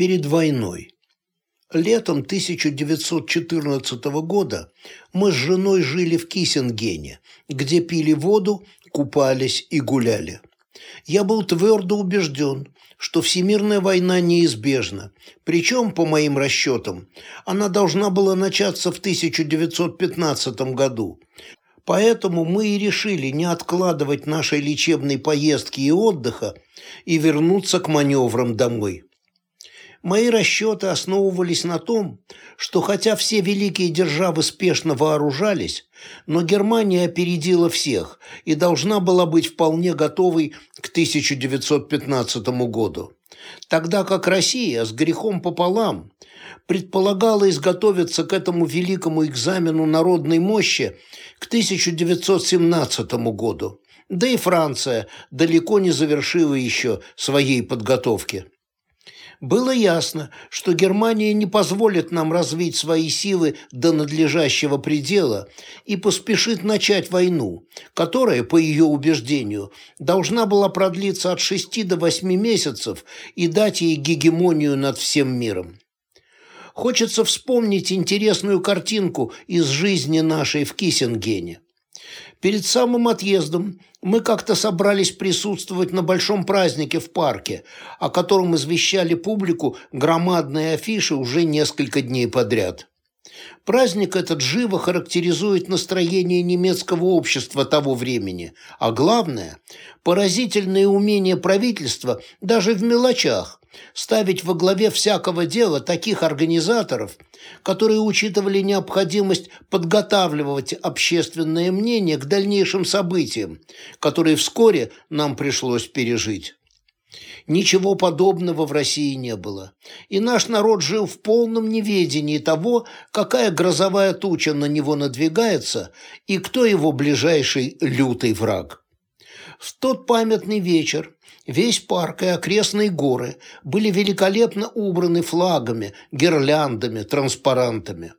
перед войной. Летом 1914 года мы с женой жили в Киссингене, где пили воду, купались и гуляли. Я был твердо убежден, что всемирная война неизбежна, причем, по моим расчетам, она должна была начаться в 1915 году. Поэтому мы и решили не откладывать нашей лечебной поездки и отдыха и вернуться к маневрам домой. Мои расчеты основывались на том, что хотя все великие державы спешно вооружались, но Германия опередила всех и должна была быть вполне готовой к 1915 году, тогда как Россия с грехом пополам предполагала изготовиться к этому великому экзамену народной мощи к 1917 году, да и Франция далеко не завершила еще своей подготовки. Было ясно, что Германия не позволит нам развить свои силы до надлежащего предела и поспешит начать войну, которая, по ее убеждению, должна была продлиться от 6 до 8 месяцев и дать ей гегемонию над всем миром. Хочется вспомнить интересную картинку из жизни нашей в Киссингене. Перед самым отъездом мы как-то собрались присутствовать на большом празднике в парке, о котором извещали публику громадные афиши уже несколько дней подряд. Праздник этот живо характеризует настроение немецкого общества того времени, а главное – поразительное умение правительства даже в мелочах ставить во главе всякого дела таких организаторов, которые учитывали необходимость подготавливать общественное мнение к дальнейшим событиям, которые вскоре нам пришлось пережить. Ничего подобного в России не было, и наш народ жил в полном неведении того, какая грозовая туча на него надвигается и кто его ближайший лютый враг. В тот памятный вечер Весь парк и окрестные горы были великолепно убраны флагами, гирляндами, транспарантами.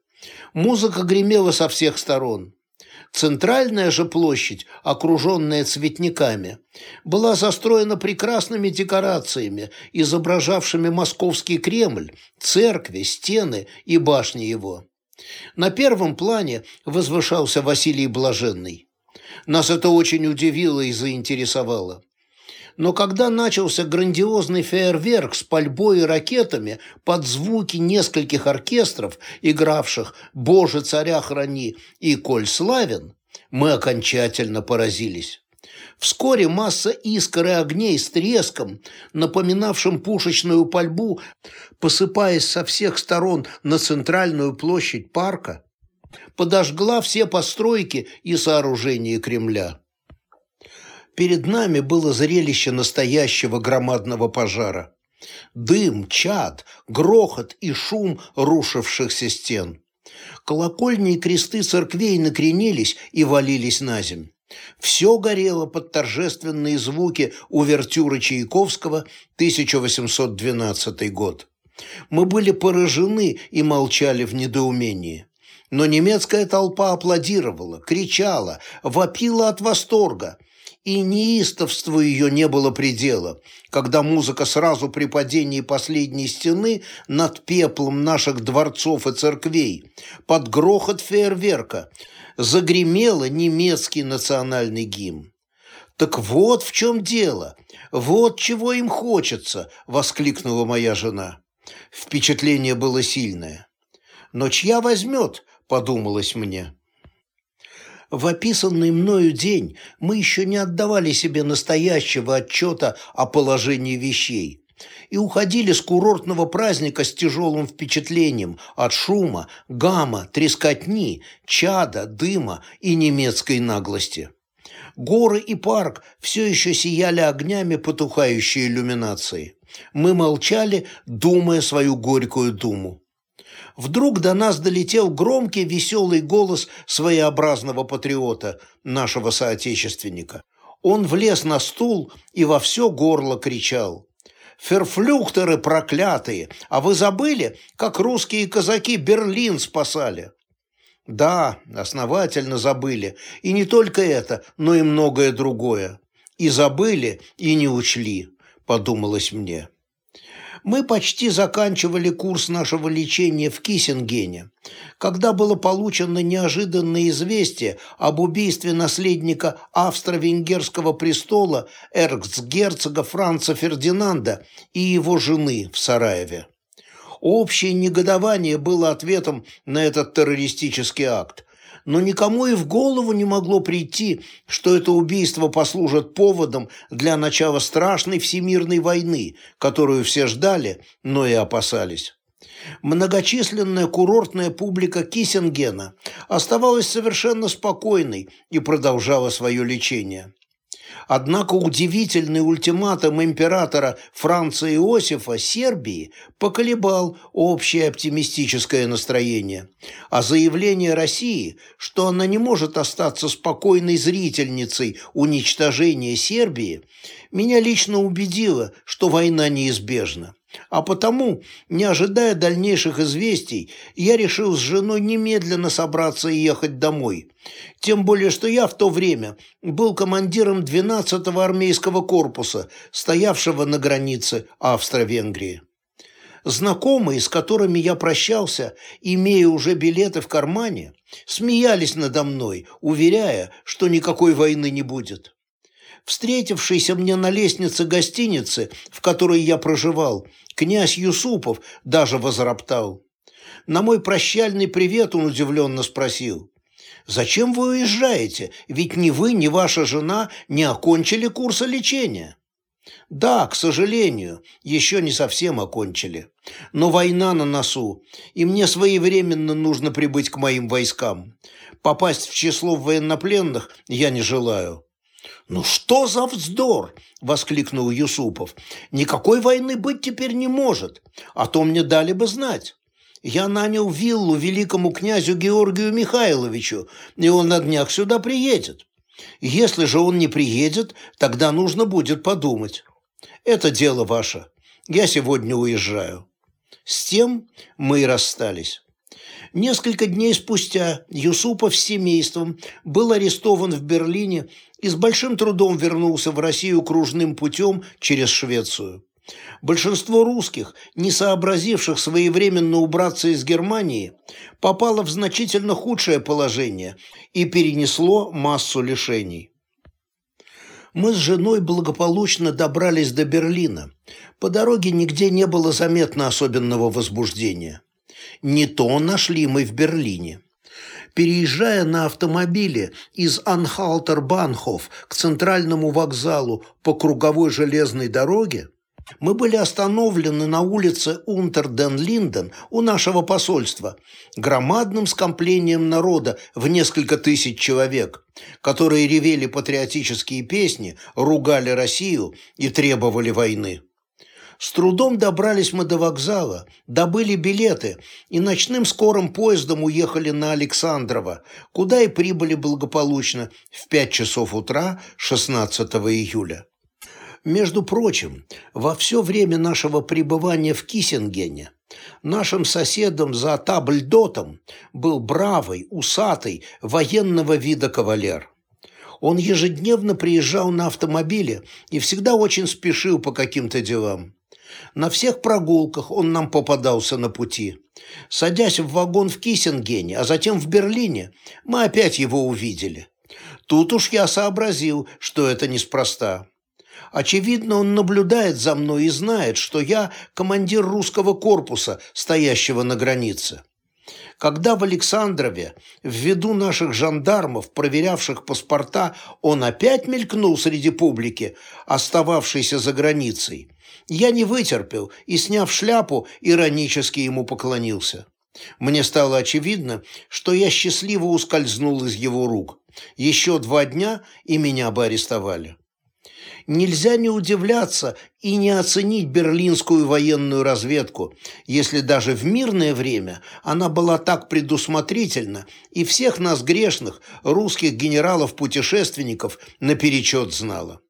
Музыка гремела со всех сторон. Центральная же площадь, окруженная цветниками, была застроена прекрасными декорациями, изображавшими московский Кремль, церкви, стены и башни его. На первом плане возвышался Василий Блаженный. Нас это очень удивило и заинтересовало. Но когда начался грандиозный фейерверк с пальбой и ракетами под звуки нескольких оркестров, игравших «Боже, царя храни» и «Коль славен», мы окончательно поразились. Вскоре масса искр и огней с треском, напоминавшим пушечную пальбу, посыпаясь со всех сторон на центральную площадь парка, подожгла все постройки и сооружения Кремля перед нами было зрелище настоящего громадного пожара. Дым, чад, грохот и шум рушившихся стен. Колокольни и кресты церквей накренились и валились на земь. Все горело под торжественные звуки увертюры Чайковского 1812 год. Мы были поражены и молчали в недоумении. Но немецкая толпа аплодировала, кричала, вопила от восторга – и неистовству ее не было предела, когда музыка сразу при падении последней стены над пеплом наших дворцов и церквей, под грохот фейерверка, загремела немецкий национальный гимн. «Так вот в чем дело, вот чего им хочется!» – воскликнула моя жена. Впечатление было сильное. «Но чья возьмет?» – подумалось мне. В описанный мною день мы еще не отдавали себе настоящего отчета о положении вещей и уходили с курортного праздника с тяжелым впечатлением от шума, гамма, трескотни, чада, дыма и немецкой наглости. Горы и парк все еще сияли огнями потухающей иллюминации. Мы молчали, думая свою горькую думу вдруг до нас долетел громкий веселый голос своеобразного патриота, нашего соотечественника. Он влез на стул и во все горло кричал. «Ферфлюхтеры проклятые! А вы забыли, как русские казаки Берлин спасали?» «Да, основательно забыли. И не только это, но и многое другое. И забыли, и не учли», – подумалось мне. Мы почти заканчивали курс нашего лечения в Киссингене, когда было получено неожиданное известие об убийстве наследника австро-венгерского престола эрцгерцога Франца Фердинанда и его жены в Сараеве. Общее негодование было ответом на этот террористический акт, но никому и в голову не могло прийти, что это убийство послужит поводом для начала страшной всемирной войны, которую все ждали, но и опасались. Многочисленная курортная публика Киссингена оставалась совершенно спокойной и продолжала свое лечение. Однако удивительный ультиматум императора Франца Иосифа Сербии поколебал общее оптимистическое настроение, а заявление России, что она не может остаться спокойной зрительницей уничтожения Сербии, меня лично убедило, что война неизбежна. А потому, не ожидая дальнейших известий, я решил с женой немедленно собраться и ехать домой. Тем более, что я в то время был командиром 12-го армейского корпуса, стоявшего на границе Австро-Венгрии. Знакомые, с которыми я прощался, имея уже билеты в кармане, смеялись надо мной, уверяя, что никакой войны не будет. Встретившийся мне на лестнице гостиницы, в которой я проживал, князь Юсупов даже возроптал. На мой прощальный привет он удивленно спросил. «Зачем вы уезжаете? Ведь ни вы, ни ваша жена не окончили курса лечения». «Да, к сожалению, еще не совсем окончили. Но война на носу, и мне своевременно нужно прибыть к моим войскам. Попасть в число военнопленных я не желаю». «Ну что за вздор!» – воскликнул Юсупов. «Никакой войны быть теперь не может, а то мне дали бы знать. Я нанял виллу великому князю Георгию Михайловичу, и он на днях сюда приедет. Если же он не приедет, тогда нужно будет подумать. Это дело ваше. Я сегодня уезжаю». С тем мы и расстались. Несколько дней спустя Юсупов с семейством был арестован в Берлине и с большим трудом вернулся в Россию кружным путем через Швецию. Большинство русских, не сообразивших своевременно убраться из Германии, попало в значительно худшее положение и перенесло массу лишений. Мы с женой благополучно добрались до Берлина. По дороге нигде не было заметно особенного возбуждения. Не то нашли мы в Берлине. Переезжая на автомобиле из Анхалтер-Банхоф к центральному вокзалу по круговой железной дороге, мы были остановлены на улице Унтерден-Линден у нашего посольства громадным скоплением народа в несколько тысяч человек, которые ревели патриотические песни, ругали Россию и требовали войны. С трудом добрались мы до вокзала, добыли билеты и ночным скорым поездом уехали на Александрово, куда и прибыли благополучно в 5 часов утра 16 июля. Между прочим, во все время нашего пребывания в Киссингене нашим соседом за табльдотом был бравый, усатый, военного вида кавалер. Он ежедневно приезжал на автомобиле и всегда очень спешил по каким-то делам. На всех прогулках он нам попадался на пути. Садясь в вагон в Киссингене, а затем в Берлине, мы опять его увидели. Тут уж я сообразил, что это неспроста. Очевидно, он наблюдает за мной и знает, что я командир русского корпуса, стоящего на границе. Когда в Александрове, ввиду наших жандармов, проверявших паспорта, он опять мелькнул среди публики, остававшейся за границей, я не вытерпел и, сняв шляпу, иронически ему поклонился. Мне стало очевидно, что я счастливо ускользнул из его рук. Еще два дня, и меня бы арестовали. Нельзя не удивляться и не оценить берлинскую военную разведку, если даже в мирное время она была так предусмотрительна и всех нас грешных, русских генералов-путешественников, наперечет знала.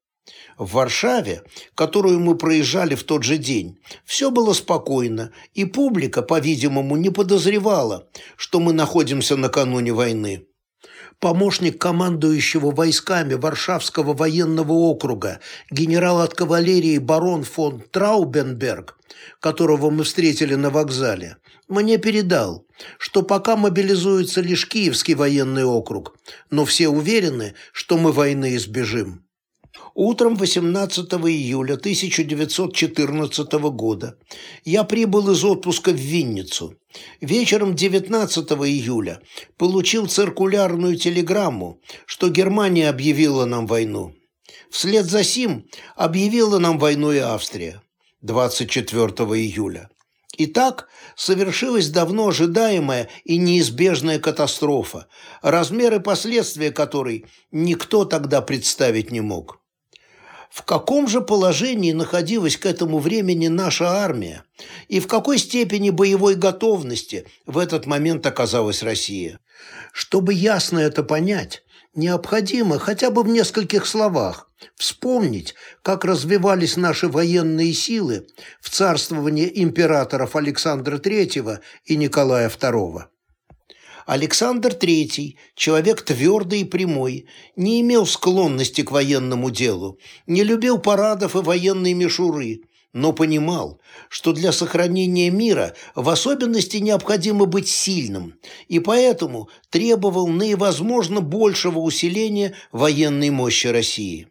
В Варшаве, которую мы проезжали в тот же день, все было спокойно, и публика, по-видимому, не подозревала, что мы находимся накануне войны. помощник командующего войсками Варшавского военного округа, генерал от кавалерии барон фон Траубенберг, которого мы встретили на вокзале, мне передал, что пока мобилизуется лишь Киевский военный округ, но все уверены, что мы войны избежим. Утром 18 июля 1914 года я прибыл из отпуска в Винницу. Вечером 19 июля получил циркулярную телеграмму, что Германия объявила нам войну. Вслед за сим объявила нам войну и Австрия 24 июля. Итак, совершилась давно ожидаемая и неизбежная катастрофа, размеры последствия которой никто тогда представить не мог. В каком же положении находилась к этому времени наша армия и в какой степени боевой готовности в этот момент оказалась Россия? Чтобы ясно это понять, необходимо хотя бы в нескольких словах вспомнить, как развивались наши военные силы в царствовании императоров Александра III и Николая II. Александр III, человек твердый и прямой, не имел склонности к военному делу, не любил парадов и военной мишуры, но понимал, что для сохранения мира в особенности необходимо быть сильным, и поэтому требовал наивозможно большего усиления военной мощи России.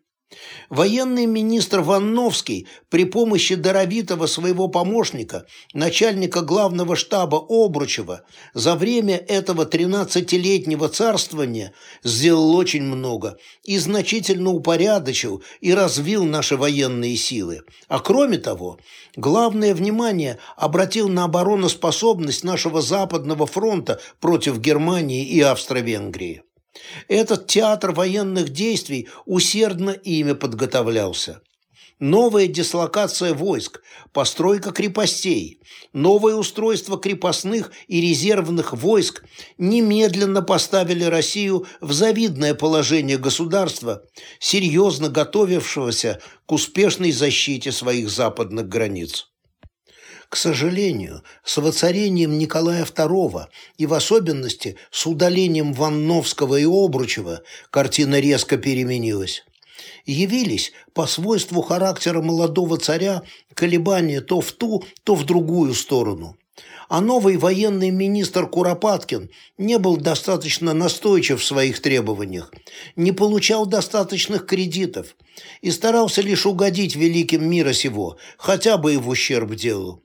Военный министр Ванновский при помощи даровитого своего помощника, начальника главного штаба Обручева, за время этого 13-летнего царствования сделал очень много и значительно упорядочил и развил наши военные силы. А кроме того, главное внимание обратил на обороноспособность нашего Западного фронта против Германии и Австро-Венгрии. Этот театр военных действий усердно ими подготовлялся. Новая дислокация войск, постройка крепостей, новое устройство крепостных и резервных войск немедленно поставили Россию в завидное положение государства, серьезно готовившегося к успешной защите своих западных границ. К сожалению, с воцарением Николая II и в особенности с удалением Ванновского и Обручева картина резко переменилась. Явились по свойству характера молодого царя колебания то в ту, то в другую сторону. А новый военный министр Куропаткин не был достаточно настойчив в своих требованиях, не получал достаточных кредитов и старался лишь угодить великим мира сего, хотя бы и в ущерб делу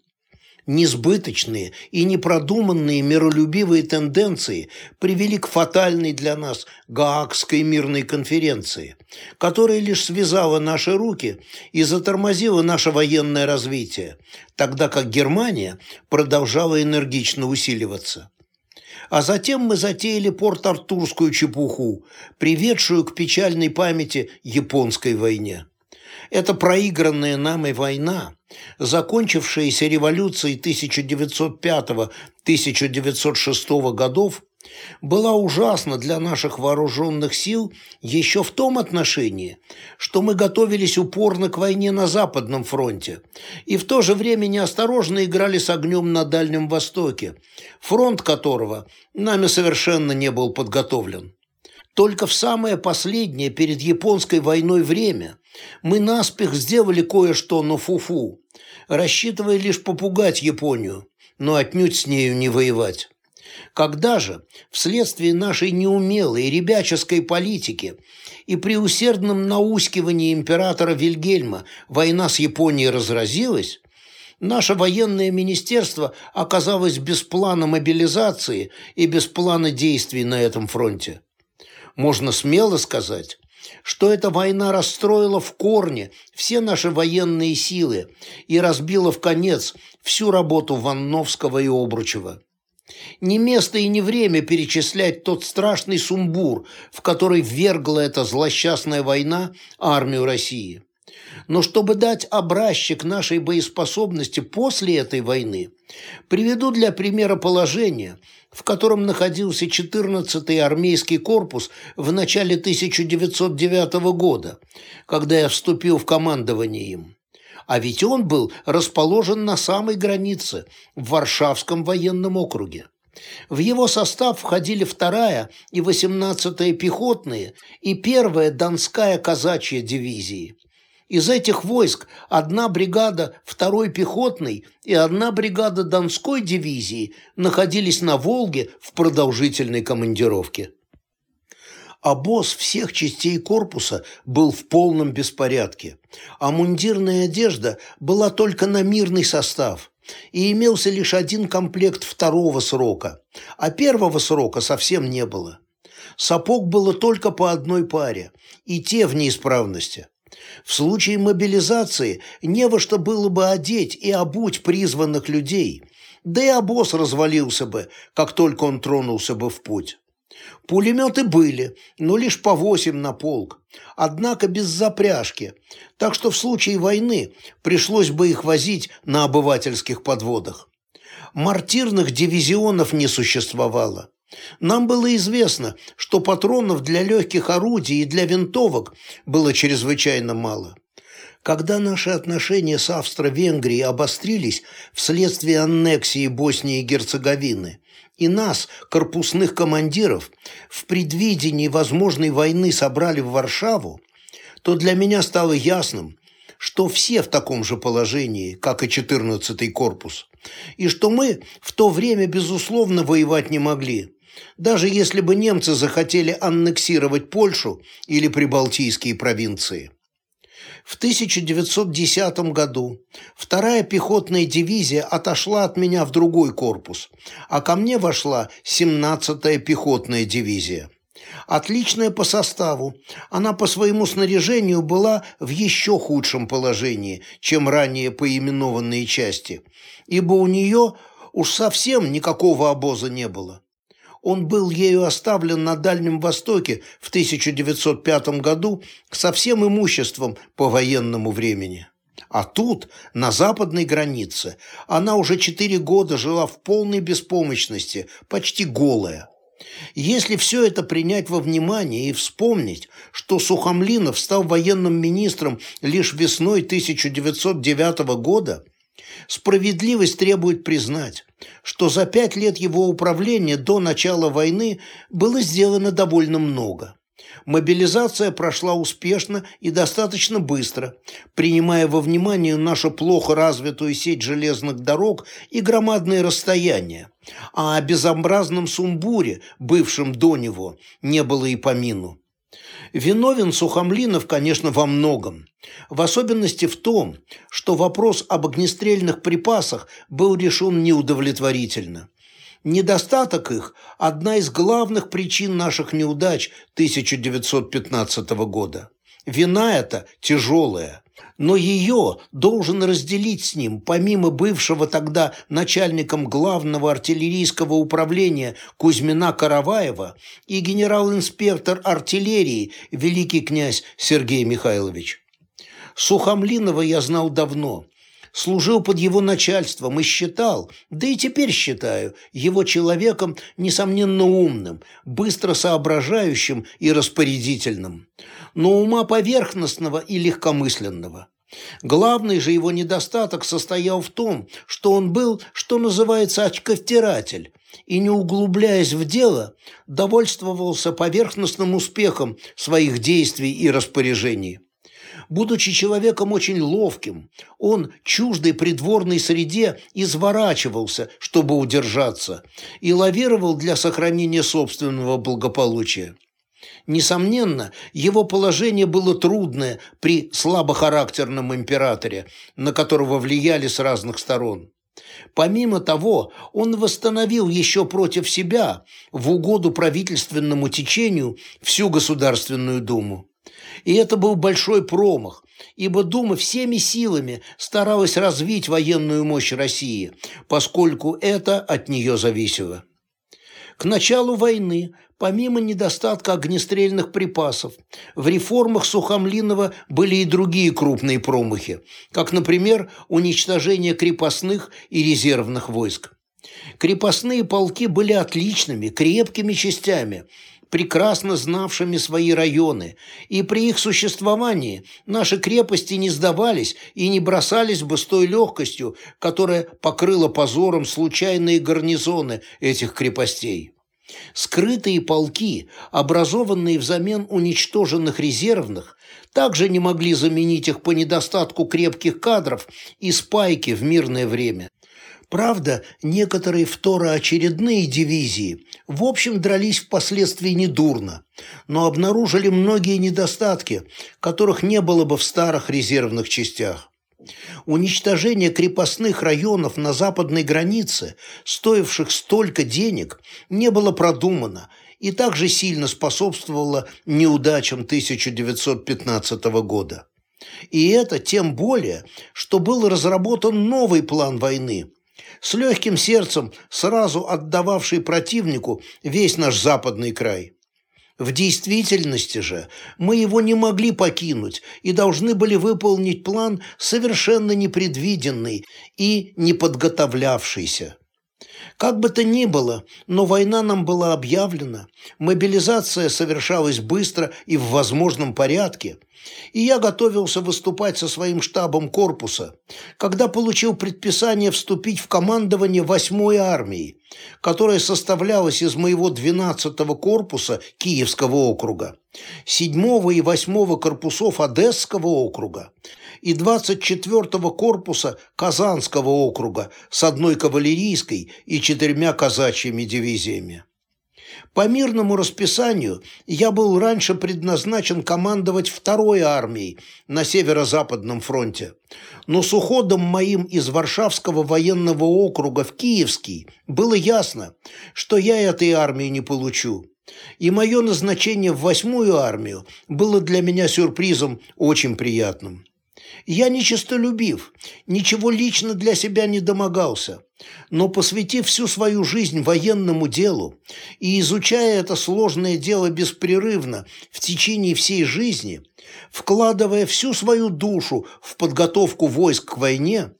несбыточные и непродуманные миролюбивые тенденции привели к фатальной для нас Гаагской мирной конференции, которая лишь связала наши руки и затормозила наше военное развитие, тогда как Германия продолжала энергично усиливаться. А затем мы затеяли порт-артурскую чепуху, приведшую к печальной памяти японской войне. Эта проигранная нами война, закончившаяся революцией 1905-1906 годов, была ужасна для наших вооруженных сил еще в том отношении, что мы готовились упорно к войне на Западном фронте и в то же время неосторожно играли с огнем на Дальнем Востоке, фронт которого нами совершенно не был подготовлен. Только в самое последнее перед японской войной время мы наспех сделали кое-что на фуфу, рассчитывая лишь попугать Японию, но отнюдь с нею не воевать. Когда же, вследствие нашей неумелой ребяческой политики и при усердном наускивании императора Вильгельма война с Японией разразилась, наше военное министерство оказалось без плана мобилизации и без плана действий на этом фронте можно смело сказать, что эта война расстроила в корне все наши военные силы и разбила в конец всю работу Ванновского и Обручева. Не место и не время перечислять тот страшный сумбур, в который ввергла эта злосчастная война армию России. Но чтобы дать образчик нашей боеспособности после этой войны, приведу для примера положение, в котором находился 14-й армейский корпус в начале 1909 года, когда я вступил в командование им. А ведь он был расположен на самой границе, в Варшавском военном округе. В его состав входили вторая и 18-я пехотные и первая Донская казачья дивизии. Из этих войск одна бригада второй пехотной и одна бригада Донской дивизии находились на Волге в продолжительной командировке. Обоз всех частей корпуса был в полном беспорядке, а мундирная одежда была только на мирный состав, и имелся лишь один комплект второго срока, а первого срока совсем не было. Сапог было только по одной паре, и те в неисправности. В случае мобилизации не во что было бы одеть и обуть призванных людей, да и обоз развалился бы, как только он тронулся бы в путь. Пулеметы были, но лишь по восемь на полк, однако без запряжки, так что в случае войны пришлось бы их возить на обывательских подводах. Мартирных дивизионов не существовало. Нам было известно, что патронов для легких орудий и для винтовок было чрезвычайно мало. Когда наши отношения с Австро-Венгрией обострились вследствие аннексии Боснии и Герцеговины, и нас, корпусных командиров, в предвидении возможной войны собрали в Варшаву, то для меня стало ясным, что все в таком же положении, как и 14-й корпус, и что мы в то время, безусловно, воевать не могли, даже если бы немцы захотели аннексировать Польшу или Прибалтийские провинции. В 1910 году вторая пехотная дивизия отошла от меня в другой корпус, а ко мне вошла 17-я пехотная дивизия. Отличная по составу, она по своему снаряжению была в еще худшем положении, чем ранее поименованные части, ибо у нее уж совсем никакого обоза не было. Он был ею оставлен на Дальнем Востоке в 1905 году со всем имуществом по военному времени. А тут, на западной границе, она уже четыре года жила в полной беспомощности, почти голая. Если все это принять во внимание и вспомнить, что Сухомлинов стал военным министром лишь весной 1909 года – Справедливость требует признать, что за пять лет его управления до начала войны было сделано довольно много. Мобилизация прошла успешно и достаточно быстро, принимая во внимание нашу плохо развитую сеть железных дорог и громадные расстояния, а о безобразном сумбуре, бывшем до него, не было и помину. Виновен Сухомлинов, конечно, во многом. В особенности в том, что вопрос об огнестрельных припасах был решен неудовлетворительно. Недостаток их – одна из главных причин наших неудач 1915 года. Вина эта тяжелая, но ее должен разделить с ним, помимо бывшего тогда начальником главного артиллерийского управления Кузьмина Караваева и генерал-инспектор артиллерии великий князь Сергей Михайлович. Сухомлинова я знал давно, служил под его начальством и считал, да и теперь считаю, его человеком, несомненно, умным, быстро соображающим и распорядительным но ума поверхностного и легкомысленного. Главный же его недостаток состоял в том, что он был, что называется, очковтиратель, и, не углубляясь в дело, довольствовался поверхностным успехом своих действий и распоряжений. Будучи человеком очень ловким, он, чуждой придворной среде, изворачивался, чтобы удержаться, и лавировал для сохранения собственного благополучия. Несомненно, его положение было трудное при слабохарактерном императоре, на которого влияли с разных сторон. Помимо того, он восстановил еще против себя, в угоду правительственному течению, всю Государственную Думу. И это был большой промах, ибо Дума всеми силами старалась развить военную мощь России, поскольку это от нее зависело. К началу войны, помимо недостатка огнестрельных припасов, в реформах Сухомлинова были и другие крупные промахи, как, например, уничтожение крепостных и резервных войск. Крепостные полки были отличными, крепкими частями, прекрасно знавшими свои районы, и при их существовании наши крепости не сдавались и не бросались бы с той легкостью, которая покрыла позором случайные гарнизоны этих крепостей. Скрытые полки, образованные взамен уничтоженных резервных, также не могли заменить их по недостатку крепких кадров и спайки в мирное время. Правда, некоторые второочередные дивизии в общем дрались впоследствии недурно, но обнаружили многие недостатки, которых не было бы в старых резервных частях. Уничтожение крепостных районов на западной границе, стоивших столько денег, не было продумано и также сильно способствовало неудачам 1915 года. И это тем более, что был разработан новый план войны, с легким сердцем сразу отдававший противнику весь наш западный край. В действительности же мы его не могли покинуть и должны были выполнить план совершенно непредвиденный и неподготовлявшийся. Как бы то ни было, но война нам была объявлена, мобилизация совершалась быстро и в возможном порядке, и я готовился выступать со своим штабом корпуса, когда получил предписание вступить в командование 8-й армии, которая составлялась из моего 12-го корпуса Киевского округа, 7-го и 8-го корпусов Одесского округа и 24-го корпуса Казанского округа с одной кавалерийской и четырьмя казачьими дивизиями. По мирному расписанию я был раньше предназначен командовать второй армией на северо-западном фронте, но с уходом моим из Варшавского военного округа в Киевский было ясно, что я этой армии не получу. И мое назначение в восьмую армию было для меня сюрпризом очень приятным. Я нечистолюбив, ничего лично для себя не домогался, но посвятив всю свою жизнь военному делу и изучая это сложное дело беспрерывно в течение всей жизни, вкладывая всю свою душу в подготовку войск к войне,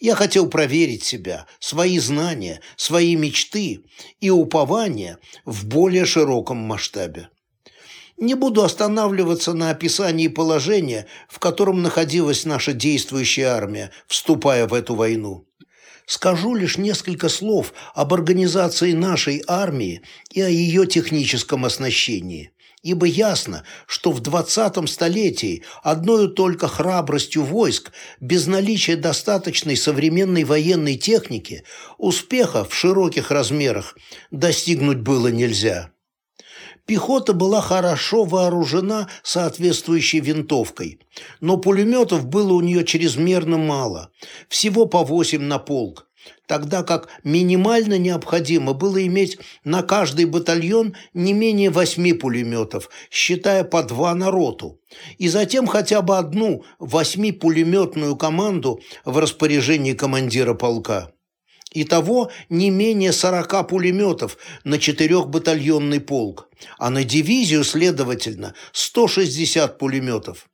я хотел проверить себя, свои знания, свои мечты и упования в более широком масштабе. Не буду останавливаться на описании положения, в котором находилась наша действующая армия, вступая в эту войну. Скажу лишь несколько слов об организации нашей армии и о ее техническом оснащении. Ибо ясно, что в 20 столетии одной только храбростью войск, без наличия достаточной современной военной техники, успеха в широких размерах достигнуть было нельзя. Пехота была хорошо вооружена соответствующей винтовкой, но пулеметов было у нее чрезмерно мало, всего по 8 на полк, тогда как минимально необходимо было иметь на каждый батальон не менее 8 пулеметов, считая по два на роту, и затем хотя бы одну 8-пулеметную команду в распоряжении командира полка. Итого не менее 40 пулеметов на четырехбатальонный полк, а на дивизию, следовательно, 160 пулеметов.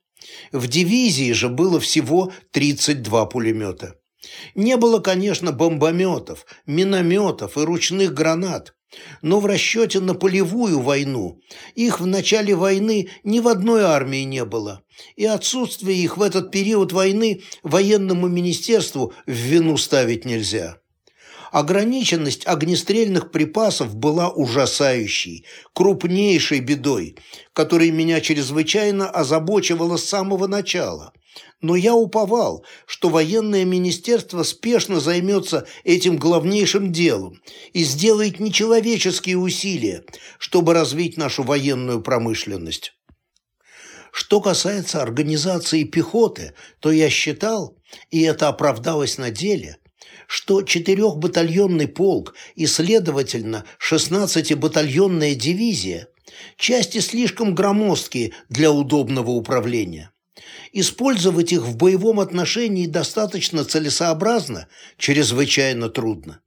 В дивизии же было всего 32 пулемета. Не было, конечно, бомбометов, минометов и ручных гранат, но в расчете на полевую войну их в начале войны ни в одной армии не было, и отсутствие их в этот период войны военному министерству в вину ставить нельзя. Ограниченность огнестрельных припасов была ужасающей, крупнейшей бедой, которая меня чрезвычайно озабочивала с самого начала. Но я уповал, что военное министерство спешно займется этим главнейшим делом и сделает нечеловеческие усилия, чтобы развить нашу военную промышленность. Что касается организации пехоты, то я считал, и это оправдалось на деле – что четырехбатальонный полк и, следовательно, 16-батальонная дивизия – части слишком громоздкие для удобного управления. Использовать их в боевом отношении достаточно целесообразно, чрезвычайно трудно.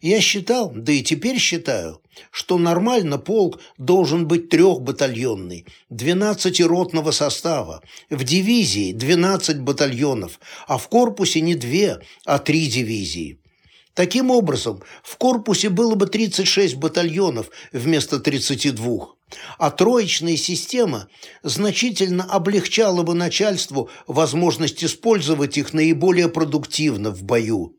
Я считал, да и теперь считаю, что нормально полк должен быть трехбатальонный, 12-ротного состава, в дивизии 12 батальонов, а в корпусе не две, а три дивизии. Таким образом, в корпусе было бы 36 батальонов вместо 32. а троечная система значительно облегчала бы начальству возможность использовать их наиболее продуктивно в бою.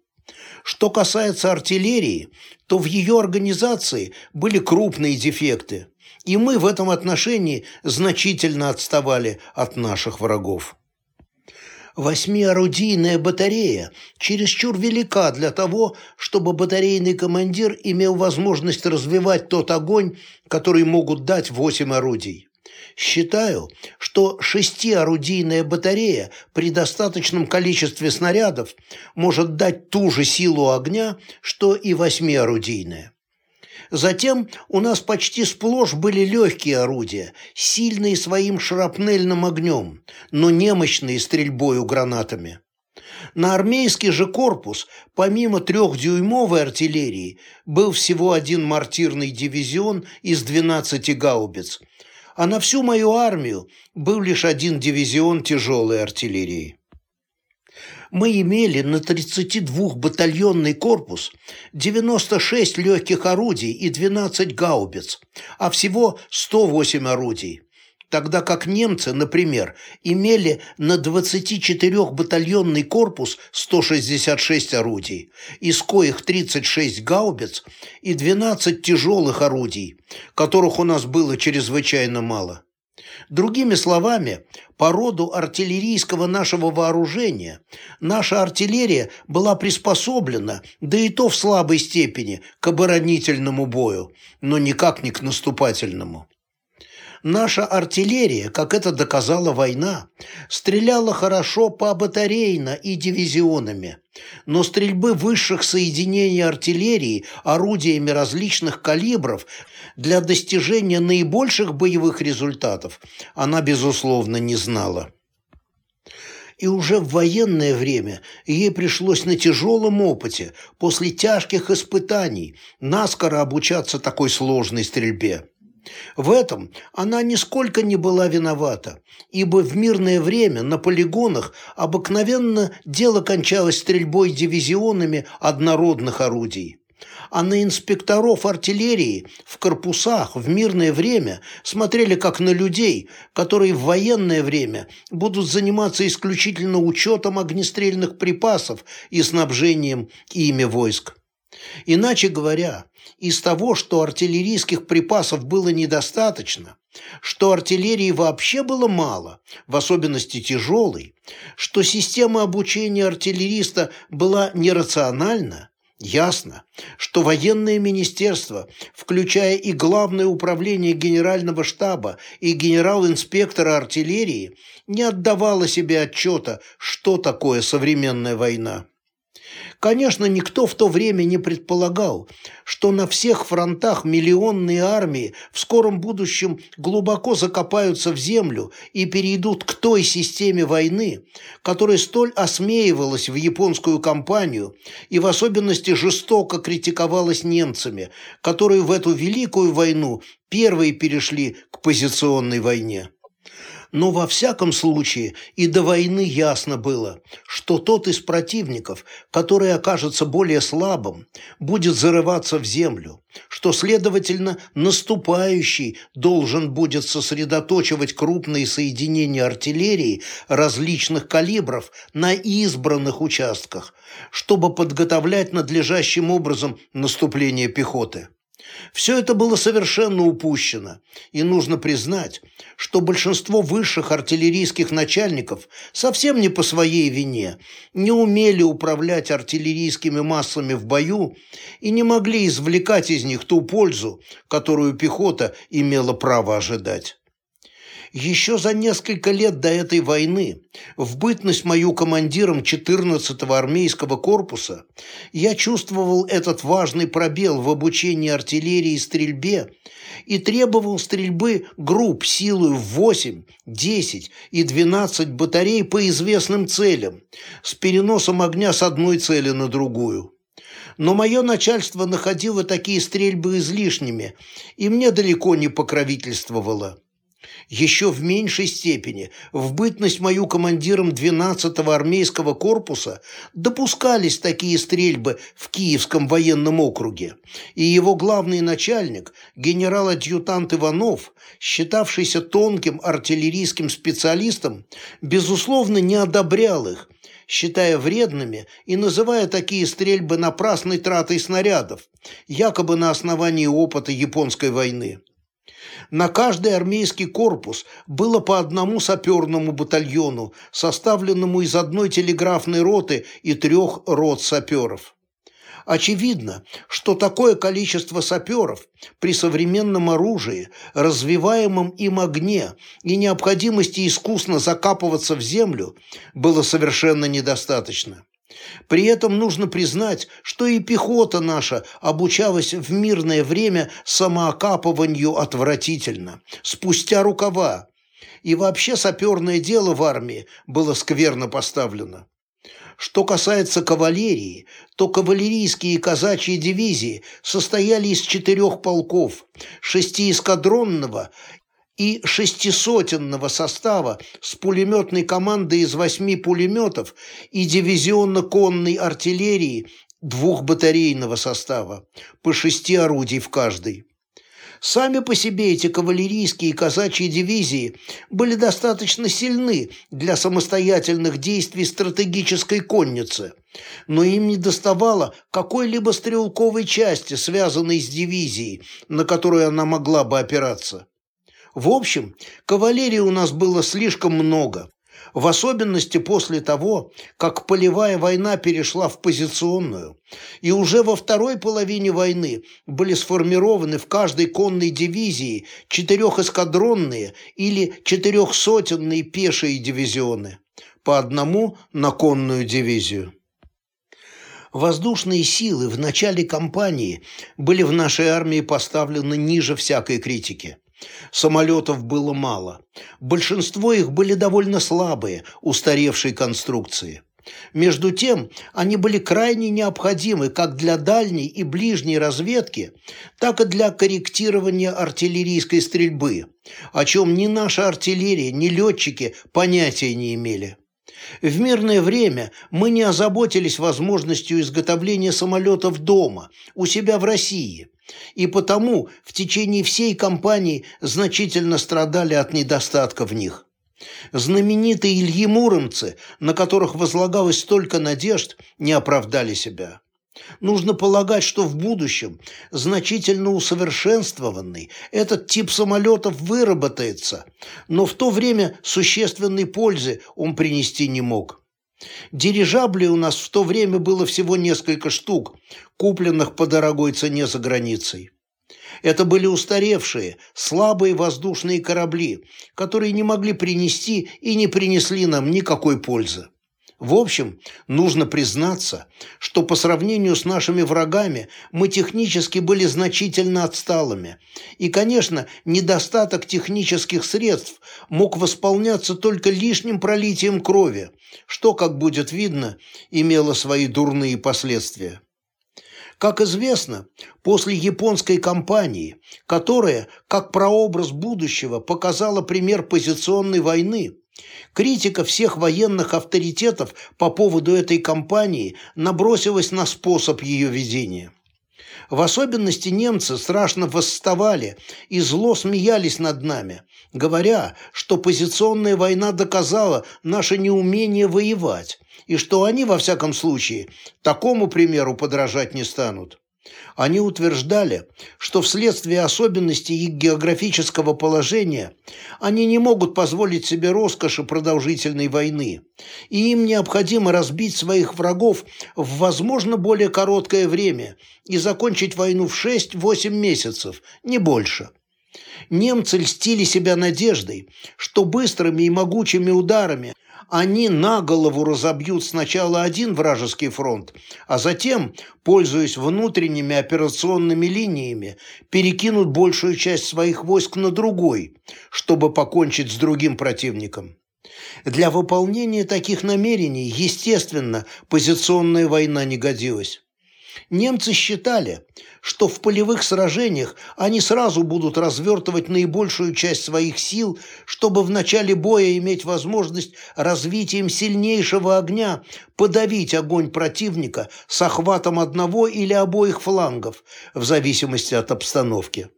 Что касается артиллерии, то в ее организации были крупные дефекты, и мы в этом отношении значительно отставали от наших врагов. Восьмиорудийная батарея чересчур велика для того, чтобы батарейный командир имел возможность развивать тот огонь, который могут дать восемь орудий. Считаю, что шестиорудийная батарея при достаточном количестве снарядов может дать ту же силу огня, что и восьмиорудийная. Затем у нас почти сплошь были легкие орудия, сильные своим шрапнельным огнем, но немощные стрельбою гранатами. На армейский же корпус, помимо трехдюймовой артиллерии, был всего один мортирный дивизион из 12 гаубиц, а на всю мою армию был лишь один дивизион тяжелой артиллерии. Мы имели на 32-батальонный корпус 96 легких орудий и 12 гаубиц, а всего 108 орудий, тогда как немцы, например, имели на 24-батальонный корпус 166 орудий, из коих 36 гаубиц и 12 тяжелых орудий, которых у нас было чрезвычайно мало. Другими словами, по роду артиллерийского нашего вооружения, наша артиллерия была приспособлена, да и то в слабой степени, к оборонительному бою, но никак не к наступательному. Наша артиллерия, как это доказала война, стреляла хорошо по батарейно и дивизионами, но стрельбы высших соединений артиллерии орудиями различных калибров для достижения наибольших боевых результатов она, безусловно, не знала. И уже в военное время ей пришлось на тяжелом опыте, после тяжких испытаний, наскоро обучаться такой сложной стрельбе. В этом она нисколько не была виновата, ибо в мирное время на полигонах обыкновенно дело кончалось стрельбой дивизионами однородных орудий. А на инспекторов артиллерии в корпусах в мирное время смотрели как на людей, которые в военное время будут заниматься исключительно учетом огнестрельных припасов и снабжением ими войск. Иначе говоря, из того, что артиллерийских припасов было недостаточно, что артиллерии вообще было мало, в особенности тяжелой, что система обучения артиллериста была нерациональна, ясно, что военное министерство, включая и Главное управление Генерального штаба и генерал-инспектора артиллерии, не отдавало себе отчета, что такое современная война. Конечно, никто в то время не предполагал, что на всех фронтах миллионные армии в скором будущем глубоко закопаются в землю и перейдут к той системе войны, которая столь осмеивалась в японскую кампанию и в особенности жестоко критиковалась немцами, которые в эту великую войну первые перешли к позиционной войне. Но во всяком случае и до войны ясно было, что тот из противников, который окажется более слабым, будет зарываться в землю, что, следовательно, наступающий должен будет сосредоточивать крупные соединения артиллерии различных калибров на избранных участках, чтобы подготовлять надлежащим образом наступление пехоты. Все это было совершенно упущено, и нужно признать, что большинство высших артиллерийских начальников совсем не по своей вине не умели управлять артиллерийскими массами в бою и не могли извлекать из них ту пользу, которую пехота имела право ожидать. Еще за несколько лет до этой войны, в бытность мою командиром 14-го армейского корпуса, я чувствовал этот важный пробел в обучении артиллерии и стрельбе и требовал стрельбы групп силою в 8, 10 и 12 батарей по известным целям, с переносом огня с одной цели на другую. Но мое начальство находило такие стрельбы излишними, и мне далеко не покровительствовало. Еще в меньшей степени в бытность мою командиром 12-го армейского корпуса допускались такие стрельбы в Киевском военном округе, и его главный начальник, генерал-адъютант Иванов, считавшийся тонким артиллерийским специалистом, безусловно не одобрял их, считая вредными и называя такие стрельбы напрасной тратой снарядов, якобы на основании опыта японской войны. На каждый армейский корпус было по одному саперному батальону, составленному из одной телеграфной роты и трех рот саперов. Очевидно, что такое количество саперов при современном оружии, развиваемом им огне и необходимости искусно закапываться в землю было совершенно недостаточно. При этом нужно признать, что и пехота наша обучалась в мирное время самоокапыванию отвратительно, спустя рукава, и вообще саперное дело в армии было скверно поставлено. Что касается кавалерии, то кавалерийские казачьи дивизии состояли из четырех полков, шести эскадронного и шестисотенного состава с пулеметной командой из восьми пулеметов и дивизионно-конной артиллерии двухбатарейного состава, по шести орудий в каждой. Сами по себе эти кавалерийские и казачьи дивизии были достаточно сильны для самостоятельных действий стратегической конницы, но им не доставало какой-либо стрелковой части, связанной с дивизией, на которую она могла бы опираться. В общем, кавалерии у нас было слишком много, в особенности после того, как полевая война перешла в позиционную, и уже во второй половине войны были сформированы в каждой конной дивизии четырехэскадронные или четырехсотенные пешие дивизионы, по одному на конную дивизию. Воздушные силы в начале кампании были в нашей армии поставлены ниже всякой критики. Самолетов было мало. Большинство их были довольно слабые, устаревшей конструкции. Между тем, они были крайне необходимы как для дальней и ближней разведки, так и для корректирования артиллерийской стрельбы, о чем ни наша артиллерия, ни летчики понятия не имели. В мирное время мы не озаботились возможностью изготовления самолетов дома, у себя в России – и потому в течение всей кампании значительно страдали от недостатка в них. Знаменитые Ильи Муромцы, на которых возлагалось столько надежд, не оправдали себя. Нужно полагать, что в будущем значительно усовершенствованный этот тип самолетов выработается, но в то время существенной пользы он принести не мог. Дирижаблей у нас в то время было всего несколько штук, купленных по дорогой цене за границей. Это были устаревшие, слабые воздушные корабли, которые не могли принести и не принесли нам никакой пользы. В общем, нужно признаться, что по сравнению с нашими врагами мы технически были значительно отсталыми, и, конечно, недостаток технических средств мог восполняться только лишним пролитием крови, что, как будет видно, имело свои дурные последствия. Как известно, после японской кампании, которая, как прообраз будущего, показала пример позиционной войны, Критика всех военных авторитетов по поводу этой кампании набросилась на способ ее ведения. В особенности немцы страшно восставали и зло смеялись над нами, говоря, что позиционная война доказала наше неумение воевать, и что они, во всяком случае, такому примеру подражать не станут. Они утверждали, что вследствие особенностей их географического положения они не могут позволить себе роскоши продолжительной войны, и им необходимо разбить своих врагов в, возможно, более короткое время и закончить войну в 6-8 месяцев, не больше. Немцы льстили себя надеждой, что быстрыми и могучими ударами они на голову разобьют сначала один вражеский фронт, а затем, пользуясь внутренними операционными линиями, перекинут большую часть своих войск на другой, чтобы покончить с другим противником. Для выполнения таких намерений, естественно, позиционная война не годилась. Немцы считали, что в полевых сражениях они сразу будут развертывать наибольшую часть своих сил, чтобы в начале боя иметь возможность развитием сильнейшего огня подавить огонь противника с охватом одного или обоих флангов, в зависимости от обстановки.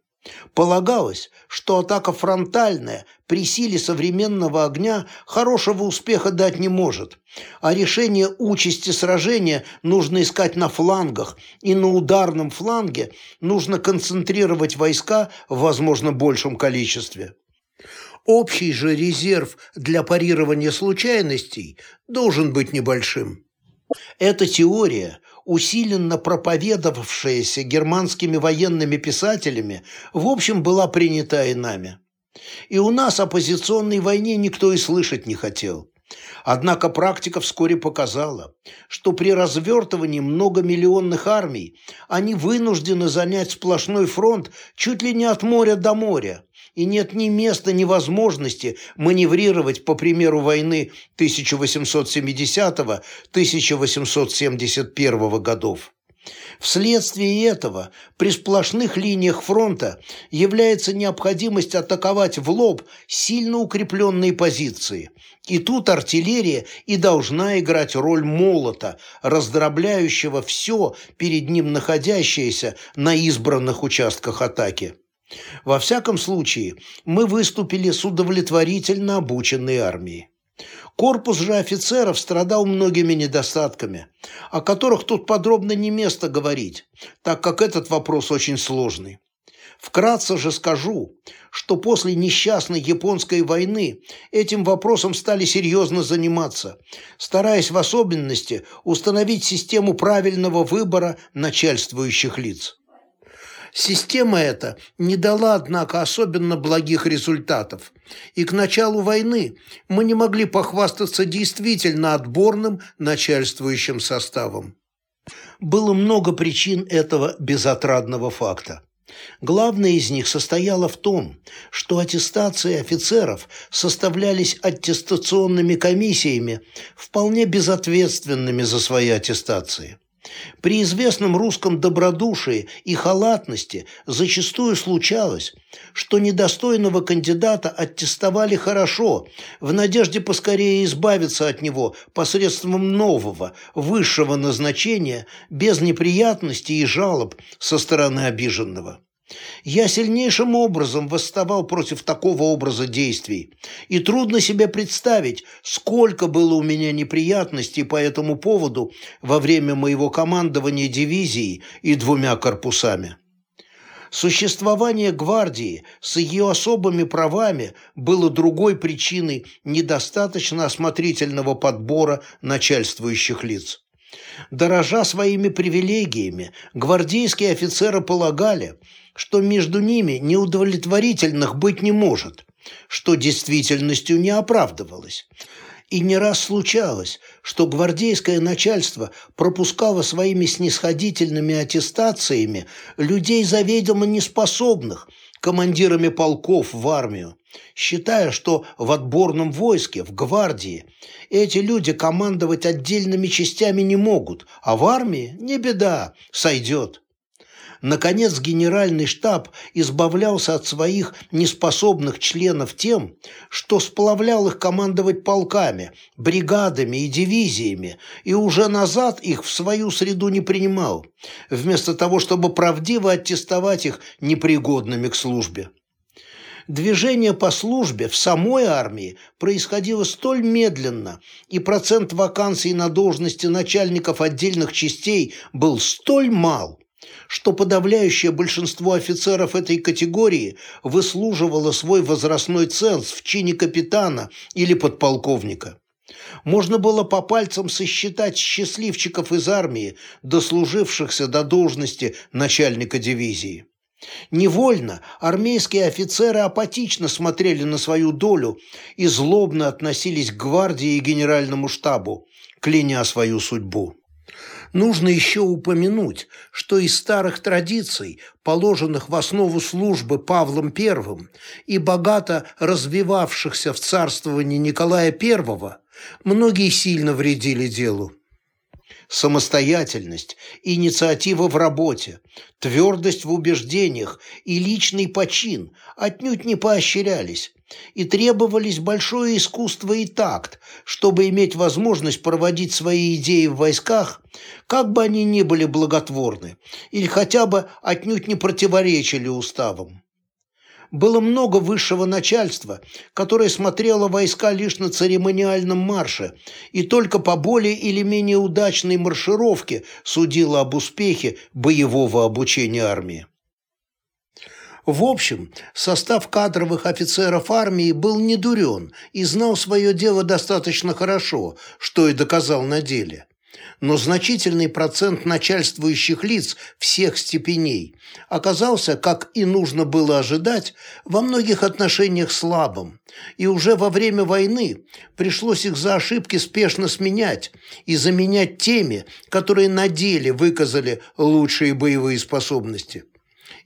Полагалось, что атака фронтальная при силе современного огня хорошего успеха дать не может, а решение участи сражения нужно искать на флангах, и на ударном фланге нужно концентрировать войска в, возможно, большем количестве. Общий же резерв для парирования случайностей должен быть небольшим. Эта теория усиленно проповедовавшаяся германскими военными писателями, в общем, была принята и нами. И у нас о позиционной войне никто и слышать не хотел. Однако практика вскоре показала, что при развертывании многомиллионных армий они вынуждены занять сплошной фронт чуть ли не от моря до моря, и нет ни места, ни возможности маневрировать по примеру войны 1870-1871 годов. Вследствие этого при сплошных линиях фронта является необходимость атаковать в лоб сильно укрепленные позиции. И тут артиллерия и должна играть роль молота, раздробляющего все перед ним находящееся на избранных участках атаки. Во всяком случае, мы выступили с удовлетворительно обученной армией. Корпус же офицеров страдал многими недостатками, о которых тут подробно не место говорить, так как этот вопрос очень сложный. Вкратце же скажу, что после несчастной японской войны этим вопросом стали серьезно заниматься, стараясь в особенности установить систему правильного выбора начальствующих лиц. Система эта не дала, однако, особенно благих результатов, и к началу войны мы не могли похвастаться действительно отборным начальствующим составом. Было много причин этого безотрадного факта. Главное из них состояло в том, что аттестации офицеров составлялись аттестационными комиссиями, вполне безответственными за свои аттестации. При известном русском добродушии и халатности зачастую случалось, что недостойного кандидата аттестовали хорошо, в надежде поскорее избавиться от него посредством нового, высшего назначения, без неприятностей и жалоб со стороны обиженного. Я сильнейшим образом восставал против такого образа действий, и трудно себе представить, сколько было у меня неприятностей по этому поводу во время моего командования дивизией и двумя корпусами. Существование гвардии с ее особыми правами было другой причиной недостаточно осмотрительного подбора начальствующих лиц. Дорожа своими привилегиями, гвардейские офицеры полагали, что между ними неудовлетворительных быть не может, что действительностью не оправдывалось. И не раз случалось, что гвардейское начальство пропускало своими снисходительными аттестациями людей заведомо неспособных, командирами полков в армию, считая, что в отборном войске, в гвардии, эти люди командовать отдельными частями не могут, а в армии не беда, сойдет. Наконец, генеральный штаб избавлялся от своих неспособных членов тем, что сплавлял их командовать полками, бригадами и дивизиями, и уже назад их в свою среду не принимал, вместо того, чтобы правдиво аттестовать их непригодными к службе. Движение по службе в самой армии происходило столь медленно, и процент вакансий на должности начальников отдельных частей был столь мал, что подавляющее большинство офицеров этой категории выслуживало свой возрастной ценз в чине капитана или подполковника. Можно было по пальцам сосчитать счастливчиков из армии, дослужившихся до должности начальника дивизии. Невольно армейские офицеры апатично смотрели на свою долю и злобно относились к гвардии и генеральному штабу, кляня свою судьбу. Нужно еще упомянуть, что из старых традиций, положенных в основу службы Павлом I и богато развивавшихся в царствовании Николая I, многие сильно вредили делу. Самостоятельность, инициатива в работе, твердость в убеждениях и личный почин отнюдь не поощрялись, и требовались большое искусство и такт, чтобы иметь возможность проводить свои идеи в войсках, как бы они ни были благотворны, или хотя бы отнюдь не противоречили уставам было много высшего начальства, которое смотрело войска лишь на церемониальном марше и только по более или менее удачной маршировке судило об успехе боевого обучения армии. В общем, состав кадровых офицеров армии был не дурен и знал свое дело достаточно хорошо, что и доказал на деле но значительный процент начальствующих лиц всех степеней оказался, как и нужно было ожидать, во многих отношениях слабым, и уже во время войны пришлось их за ошибки спешно сменять и заменять теми, которые на деле выказали лучшие боевые способности.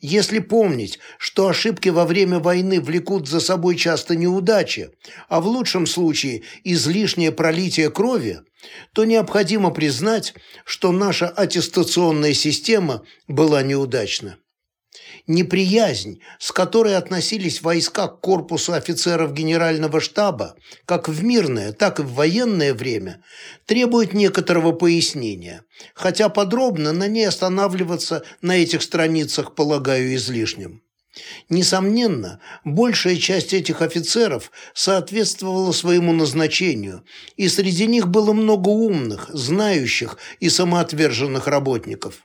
Если помнить, что ошибки во время войны влекут за собой часто неудачи, а в лучшем случае излишнее пролитие крови, то необходимо признать, что наша аттестационная система была неудачна неприязнь, с которой относились войска к корпусу офицеров генерального штаба, как в мирное, так и в военное время, требует некоторого пояснения, хотя подробно на ней останавливаться на этих страницах полагаю излишним. Несомненно, большая часть этих офицеров соответствовала своему назначению, и среди них было много умных, знающих и самоотверженных работников.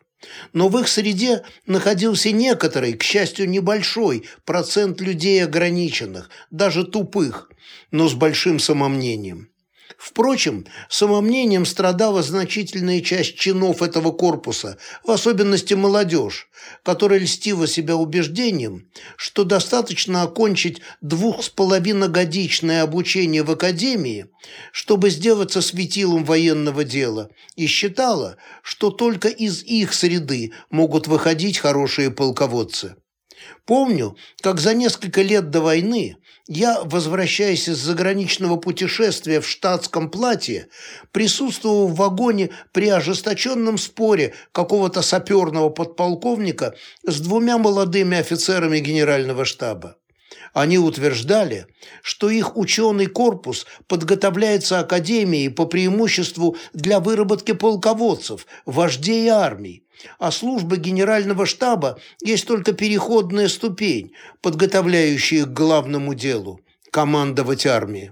Но в их среде находился некоторый, к счастью, небольшой процент людей ограниченных, даже тупых, но с большим самомнением. Впрочем, самомнением страдала значительная часть чинов этого корпуса, в особенности молодежь, которая льстила себя убеждением, что достаточно окончить двух с половиной годичное обучение в академии, чтобы сделаться светилом военного дела, и считала, что только из их среды могут выходить хорошие полководцы. Помню, как за несколько лет до войны я, возвращаясь из заграничного путешествия в штатском платье, присутствовал в вагоне при ожесточенном споре какого-то саперного подполковника с двумя молодыми офицерами генерального штаба. Они утверждали, что их ученый корпус подготовляется академией по преимуществу для выработки полководцев, вождей армий, а служба генерального штаба есть только переходная ступень, подготовляющая к главному делу – командовать армией.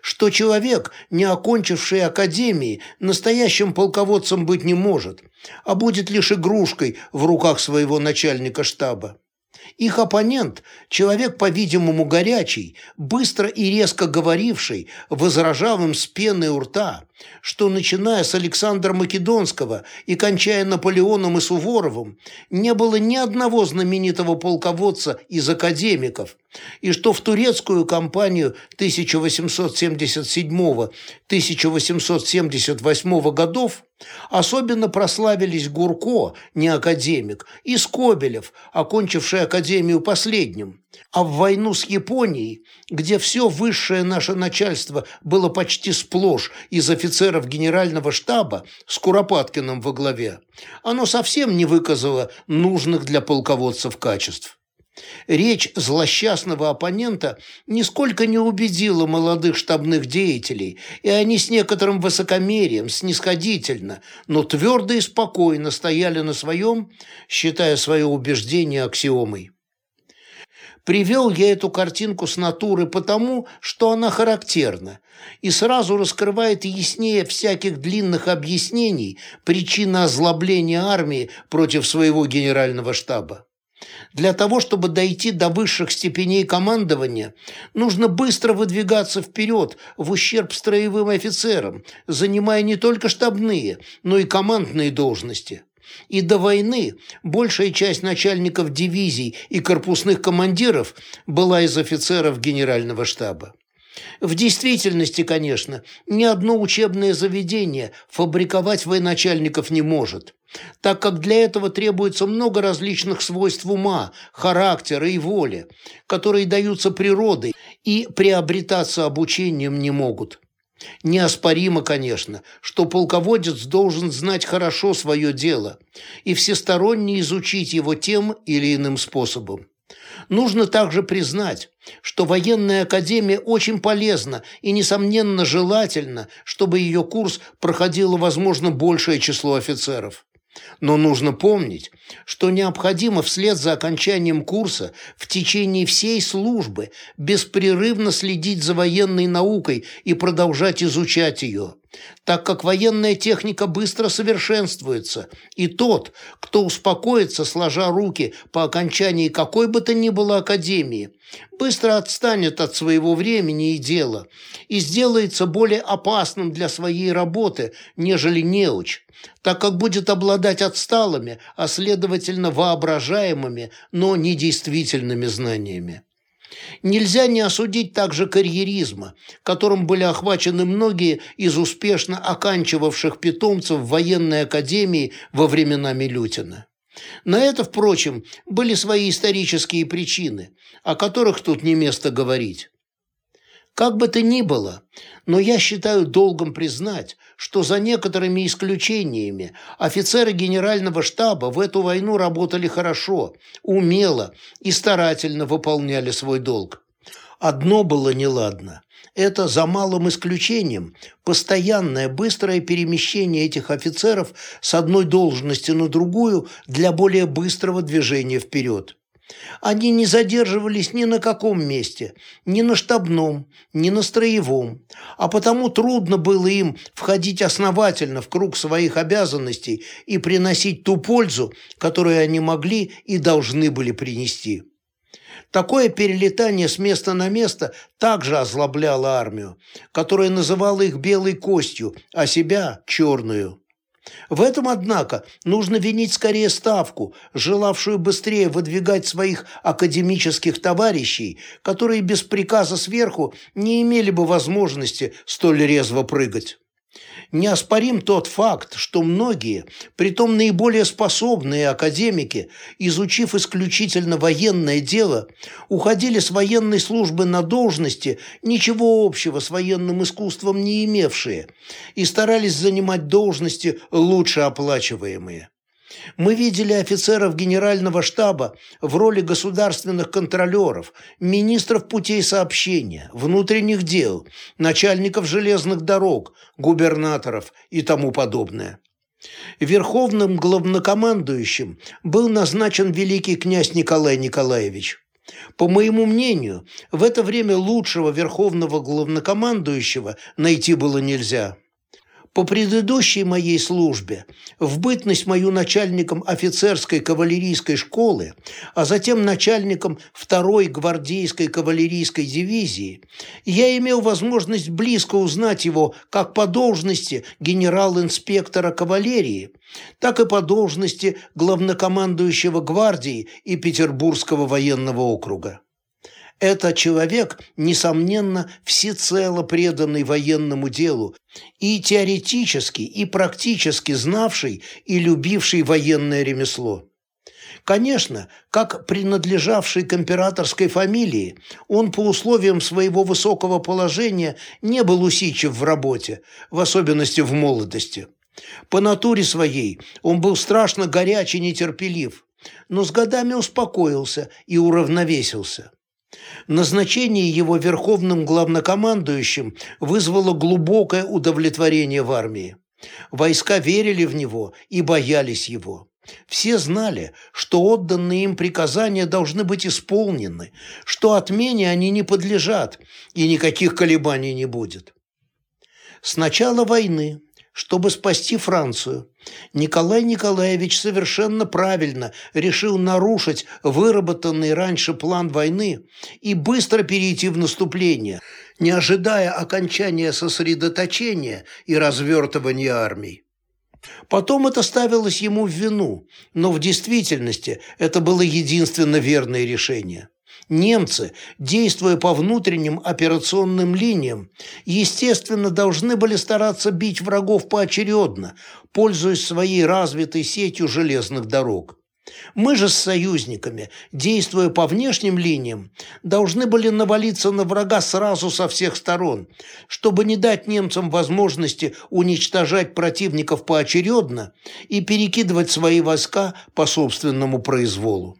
Что человек, не окончивший академии, настоящим полководцем быть не может, а будет лишь игрушкой в руках своего начальника штаба. Их оппонент – человек, по-видимому, горячий, быстро и резко говоривший, возражал им с пеной у рта, что, начиная с Александра Македонского и кончая Наполеоном и Суворовым, не было ни одного знаменитого полководца из академиков, и что в турецкую кампанию 1877-1878 годов особенно прославились Гурко, не академик, и Скобелев, окончивший академию последним, а в войну с Японией, где все высшее наше начальство было почти сплошь из офицеров генерального штаба с Куропаткиным во главе, оно совсем не выказало нужных для полководцев качеств. Речь злосчастного оппонента нисколько не убедила молодых штабных деятелей, и они с некоторым высокомерием, снисходительно, но твердо и спокойно стояли на своем, считая свое убеждение аксиомой. Привел я эту картинку с натуры потому, что она характерна и сразу раскрывает яснее всяких длинных объяснений причины озлобления армии против своего генерального штаба. Для того, чтобы дойти до высших степеней командования, нужно быстро выдвигаться вперед в ущерб строевым офицерам, занимая не только штабные, но и командные должности. И до войны большая часть начальников дивизий и корпусных командиров была из офицеров генерального штаба. В действительности, конечно, ни одно учебное заведение фабриковать военачальников не может, так как для этого требуется много различных свойств ума, характера и воли, которые даются природой и приобретаться обучением не могут. Неоспоримо, конечно, что полководец должен знать хорошо свое дело и всесторонне изучить его тем или иным способом. Нужно также признать, что военная академия очень полезна и, несомненно, желательно, чтобы ее курс проходило, возможно, большее число офицеров. Но нужно помнить, что необходимо вслед за окончанием курса в течение всей службы беспрерывно следить за военной наукой и продолжать изучать ее, так как военная техника быстро совершенствуется, и тот, кто успокоится, сложа руки по окончании какой бы то ни было академии, быстро отстанет от своего времени и дела и сделается более опасным для своей работы, нежели неуч, так как будет обладать отсталыми, а следовательно воображаемыми, но недействительными знаниями. Нельзя не осудить также карьеризма, которым были охвачены многие из успешно оканчивавших питомцев военной академии во времена Милютина. На это, впрочем, были свои исторические причины, о которых тут не место говорить. Как бы то ни было, но я считаю долгом признать, что за некоторыми исключениями офицеры генерального штаба в эту войну работали хорошо, умело и старательно выполняли свой долг. Одно было неладно. Это, за малым исключением, постоянное быстрое перемещение этих офицеров с одной должности на другую для более быстрого движения вперед. Они не задерживались ни на каком месте, ни на штабном, ни на строевом, а потому трудно было им входить основательно в круг своих обязанностей и приносить ту пользу, которую они могли и должны были принести. Такое перелетание с места на место также озлобляло армию, которая называла их белой костью, а себя – черную. В этом, однако, нужно винить скорее Ставку, желавшую быстрее выдвигать своих академических товарищей, которые без приказа сверху не имели бы возможности столь резво прыгать. Неоспорим тот факт, что многие, притом наиболее способные академики, изучив исключительно военное дело, уходили с военной службы на должности, ничего общего с военным искусством не имевшие, и старались занимать должности лучше оплачиваемые. Мы видели офицеров генерального штаба в роли государственных контролеров, министров путей сообщения, внутренних дел, начальников железных дорог, губернаторов и тому подобное. Верховным главнокомандующим был назначен великий князь Николай Николаевич. По моему мнению, в это время лучшего верховного главнокомандующего найти было нельзя. По предыдущей моей службе, в бытность мою начальником офицерской кавалерийской школы, а затем начальником второй гвардейской кавалерийской дивизии, я имел возможность близко узнать его как по должности генерал-инспектора кавалерии, так и по должности главнокомандующего гвардии и Петербургского военного округа. Это человек, несомненно, всецело преданный военному делу и теоретически, и практически знавший и любивший военное ремесло. Конечно, как принадлежавший к императорской фамилии, он по условиям своего высокого положения не был усидчив в работе, в особенности в молодости. По натуре своей он был страшно горяч и нетерпелив, но с годами успокоился и уравновесился. Назначение его верховным главнокомандующим вызвало глубокое удовлетворение в армии. Войска верили в него и боялись его. Все знали, что отданные им приказания должны быть исполнены, что отмене они не подлежат и никаких колебаний не будет. С начала войны чтобы спасти Францию. Николай Николаевич совершенно правильно решил нарушить выработанный раньше план войны и быстро перейти в наступление, не ожидая окончания сосредоточения и развертывания армий. Потом это ставилось ему в вину, но в действительности это было единственно верное решение. Немцы, действуя по внутренним операционным линиям, естественно, должны были стараться бить врагов поочередно, пользуясь своей развитой сетью железных дорог. Мы же с союзниками, действуя по внешним линиям, должны были навалиться на врага сразу со всех сторон, чтобы не дать немцам возможности уничтожать противников поочередно и перекидывать свои войска по собственному произволу.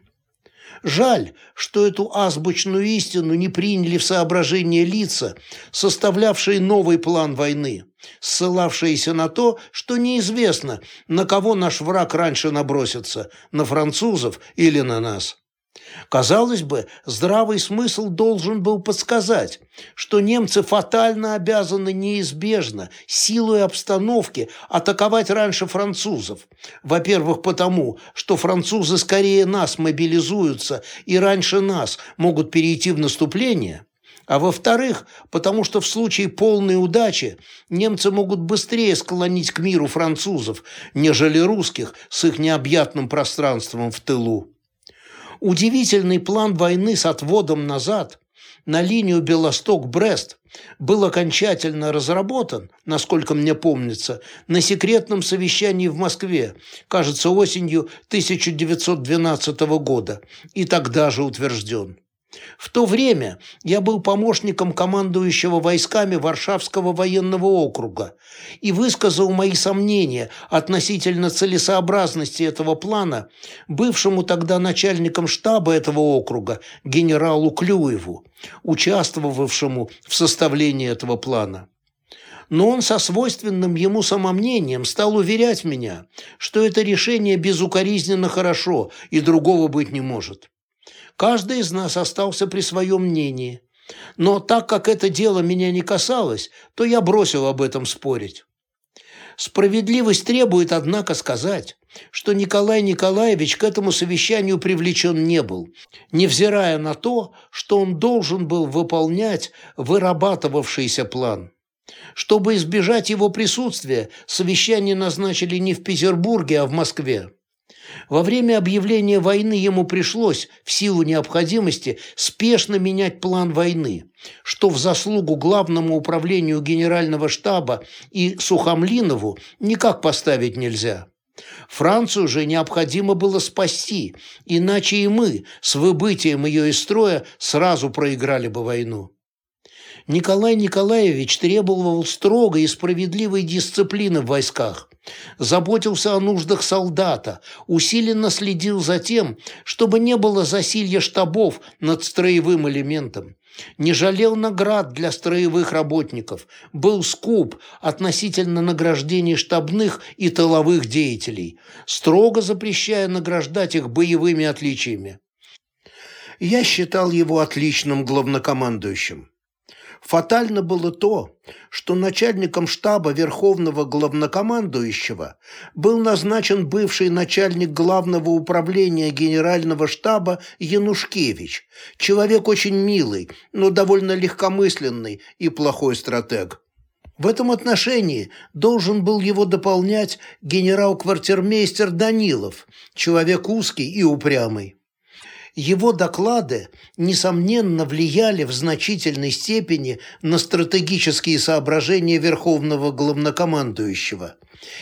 Жаль, что эту азбучную истину не приняли в соображение лица, составлявшие новый план войны, ссылавшиеся на то, что неизвестно, на кого наш враг раньше набросится, на французов или на нас. Казалось бы, здравый смысл должен был подсказать, что немцы фатально обязаны неизбежно, силой обстановки, атаковать раньше французов. Во-первых, потому, что французы скорее нас мобилизуются и раньше нас могут перейти в наступление – а во-вторых, потому что в случае полной удачи немцы могут быстрее склонить к миру французов, нежели русских с их необъятным пространством в тылу. Удивительный план войны с отводом назад на линию Белосток-Брест был окончательно разработан, насколько мне помнится, на секретном совещании в Москве, кажется, осенью 1912 года, и тогда же утвержден. В то время я был помощником командующего войсками Варшавского военного округа и высказал мои сомнения относительно целесообразности этого плана бывшему тогда начальником штаба этого округа генералу Клюеву, участвовавшему в составлении этого плана. Но он со свойственным ему самомнением стал уверять меня, что это решение безукоризненно хорошо и другого быть не может. Каждый из нас остался при своем мнении. Но так как это дело меня не касалось, то я бросил об этом спорить. Справедливость требует, однако, сказать, что Николай Николаевич к этому совещанию привлечен не был, невзирая на то, что он должен был выполнять вырабатывавшийся план. Чтобы избежать его присутствия, совещание назначили не в Петербурге, а в Москве. Во время объявления войны ему пришлось, в силу необходимости, спешно менять план войны, что в заслугу Главному управлению Генерального штаба и Сухомлинову никак поставить нельзя. Францию же необходимо было спасти, иначе и мы с выбытием ее из строя сразу проиграли бы войну. Николай Николаевич требовал строгой и справедливой дисциплины в войсках, заботился о нуждах солдата, усиленно следил за тем, чтобы не было засилья штабов над строевым элементом, не жалел наград для строевых работников, был скуп относительно награждений штабных и тыловых деятелей, строго запрещая награждать их боевыми отличиями. Я считал его отличным главнокомандующим. Фатально было то, что начальником штаба Верховного Главнокомандующего был назначен бывший начальник Главного управления Генерального штаба Янушкевич, человек очень милый, но довольно легкомысленный и плохой стратег. В этом отношении должен был его дополнять генерал-квартирмейстер Данилов, человек узкий и упрямый. Его доклады, несомненно, влияли в значительной степени на стратегические соображения Верховного Главнокомандующего.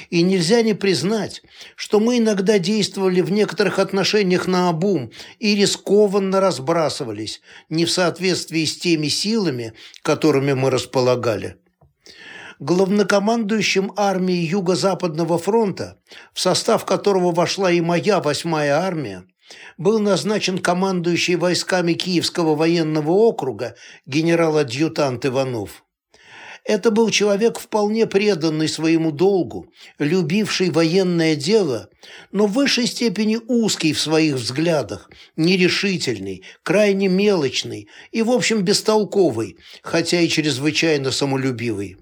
И нельзя не признать, что мы иногда действовали в некоторых отношениях наобум и рискованно разбрасывались, не в соответствии с теми силами, которыми мы располагали главнокомандующим армией Юго-Западного фронта, в состав которого вошла и моя восьмая армия, был назначен командующий войсками Киевского военного округа генерал-адъютант Иванов. Это был человек, вполне преданный своему долгу, любивший военное дело, но в высшей степени узкий в своих взглядах, нерешительный, крайне мелочный и, в общем, бестолковый, хотя и чрезвычайно самолюбивый.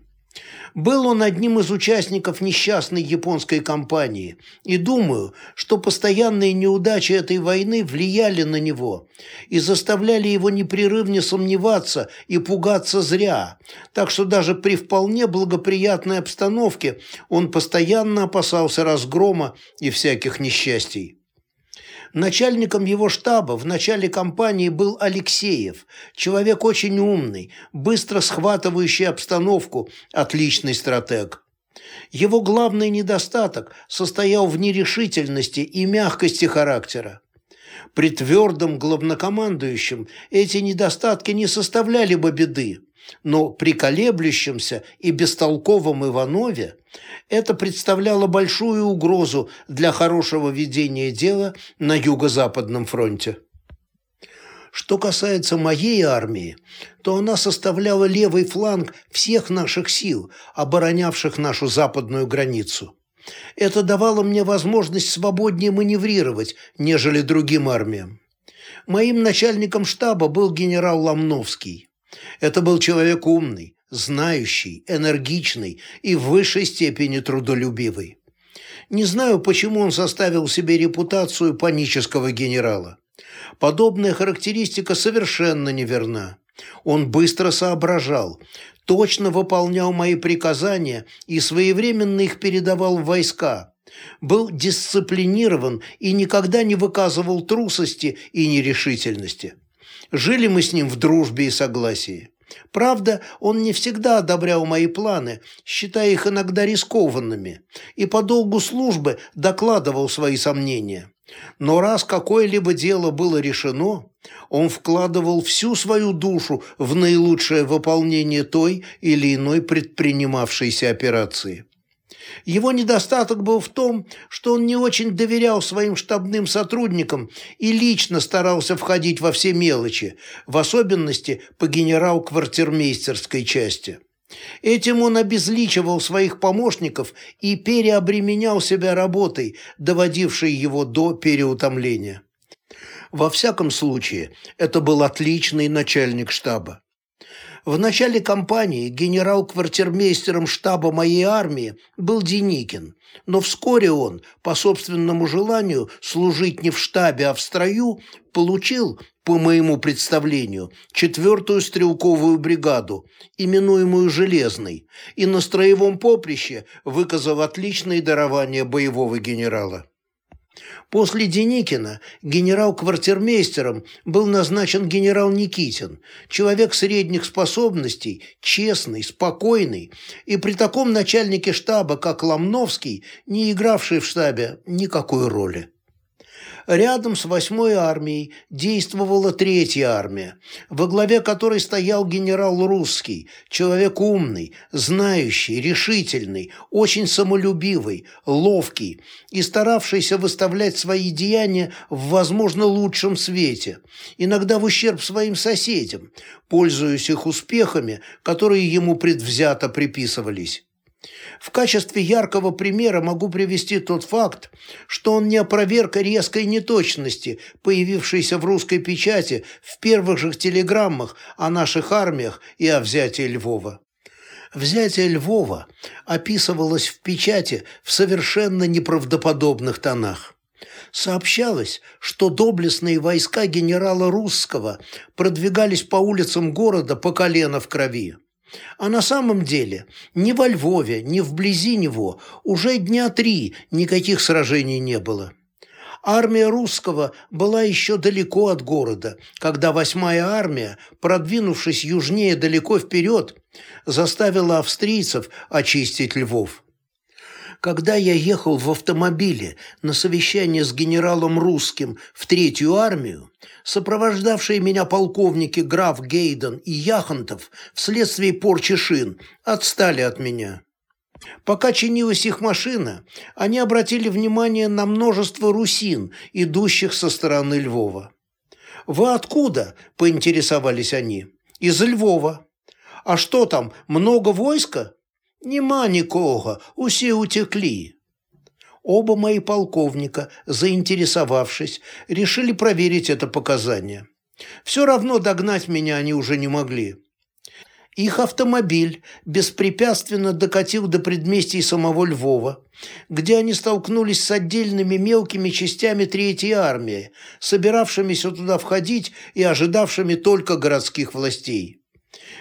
Был он одним из участников несчастной японской кампании, и думаю, что постоянные неудачи этой войны влияли на него и заставляли его непрерывно сомневаться и пугаться зря, так что даже при вполне благоприятной обстановке он постоянно опасался разгрома и всяких несчастий. Начальником его штаба в начале кампании был Алексеев, человек очень умный, быстро схватывающий обстановку, отличный стратег. Его главный недостаток состоял в нерешительности и мягкости характера. При твердом главнокомандующем эти недостатки не составляли бы беды, но при колеблющемся и бестолковом Иванове это представляло большую угрозу для хорошего ведения дела на Юго-Западном фронте. Что касается моей армии, то она составляла левый фланг всех наших сил, оборонявших нашу западную границу. Это давало мне возможность свободнее маневрировать, нежели другим армиям. Моим начальником штаба был генерал Ломновский. Это был человек умный, знающий, энергичный и в высшей степени трудолюбивый. Не знаю, почему он составил себе репутацию панического генерала. Подобная характеристика совершенно неверна. Он быстро соображал, точно выполнял мои приказания и своевременно их передавал в войска. Был дисциплинирован и никогда не выказывал трусости и нерешительности. Жили мы с ним в дружбе и согласии. Правда, он не всегда одобрял мои планы, считая их иногда рискованными, и по долгу службы докладывал свои сомнения. Но раз какое-либо дело было решено, он вкладывал всю свою душу в наилучшее выполнение той или иной предпринимавшейся операции. Его недостаток был в том, что он не очень доверял своим штабным сотрудникам и лично старался входить во все мелочи, в особенности по генерал-квартирмейстерской части. Этим он обезличивал своих помощников и переобременял себя работой, доводившей его до переутомления. Во всяком случае, это был отличный начальник штаба. В начале кампании генерал-квартирмейстером штаба моей армии был Деникин, но вскоре он, по собственному желанию служить не в штабе, а в строю, получил, по моему представлению, четвертую стрелковую бригаду, именуемую «Железной», и на строевом поприще выказал отличные дарования боевого генерала. После Деникина генерал-квартирмейстером был назначен генерал Никитин, человек средних способностей, честный, спокойный, и при таком начальнике штаба, как Ломновский, не игравший в штабе никакой роли. Рядом с 8-й армией действовала третья армия, во главе которой стоял генерал Русский, человек умный, знающий, решительный, очень самолюбивый, ловкий и старавшийся выставлять свои деяния в, возможно, лучшем свете, иногда в ущерб своим соседям, пользуясь их успехами, которые ему предвзято приписывались. В качестве яркого примера могу привести тот факт, что он не опроверг резкой неточности, появившейся в русской печати в первых же телеграммах о наших армиях и о взятии Львова. Взятие Львова описывалось в печати в совершенно неправдоподобных тонах. Сообщалось, что доблестные войска генерала Русского продвигались по улицам города по колено в крови. А на самом деле ни во Львове, ни вблизи него уже дня три никаких сражений не было. Армия русского была еще далеко от города, когда восьмая армия, продвинувшись южнее далеко вперед, заставила австрийцев очистить Львов. Когда я ехал в автомобиле на совещание с генералом Русским в Третью армию, сопровождавшие меня полковники граф Гейден и Яхонтов вследствие порчи шин отстали от меня. Пока чинилась их машина, они обратили внимание на множество русин, идущих со стороны Львова. «Вы откуда?» – поинтересовались они. «Из Львова». «А что там, много войска?» Нема нікого, усі утекли. Оба мои полковника, заинтересовавшись, решили проверить это показание. Все равно догнать меня они уже не могли. Их автомобиль беспрепятственно докатил до предместий самого Львова, где они столкнулись с отдельными мелкими частями Третьей армии, собиравшимися туда входить и ожидавшими только городских властей.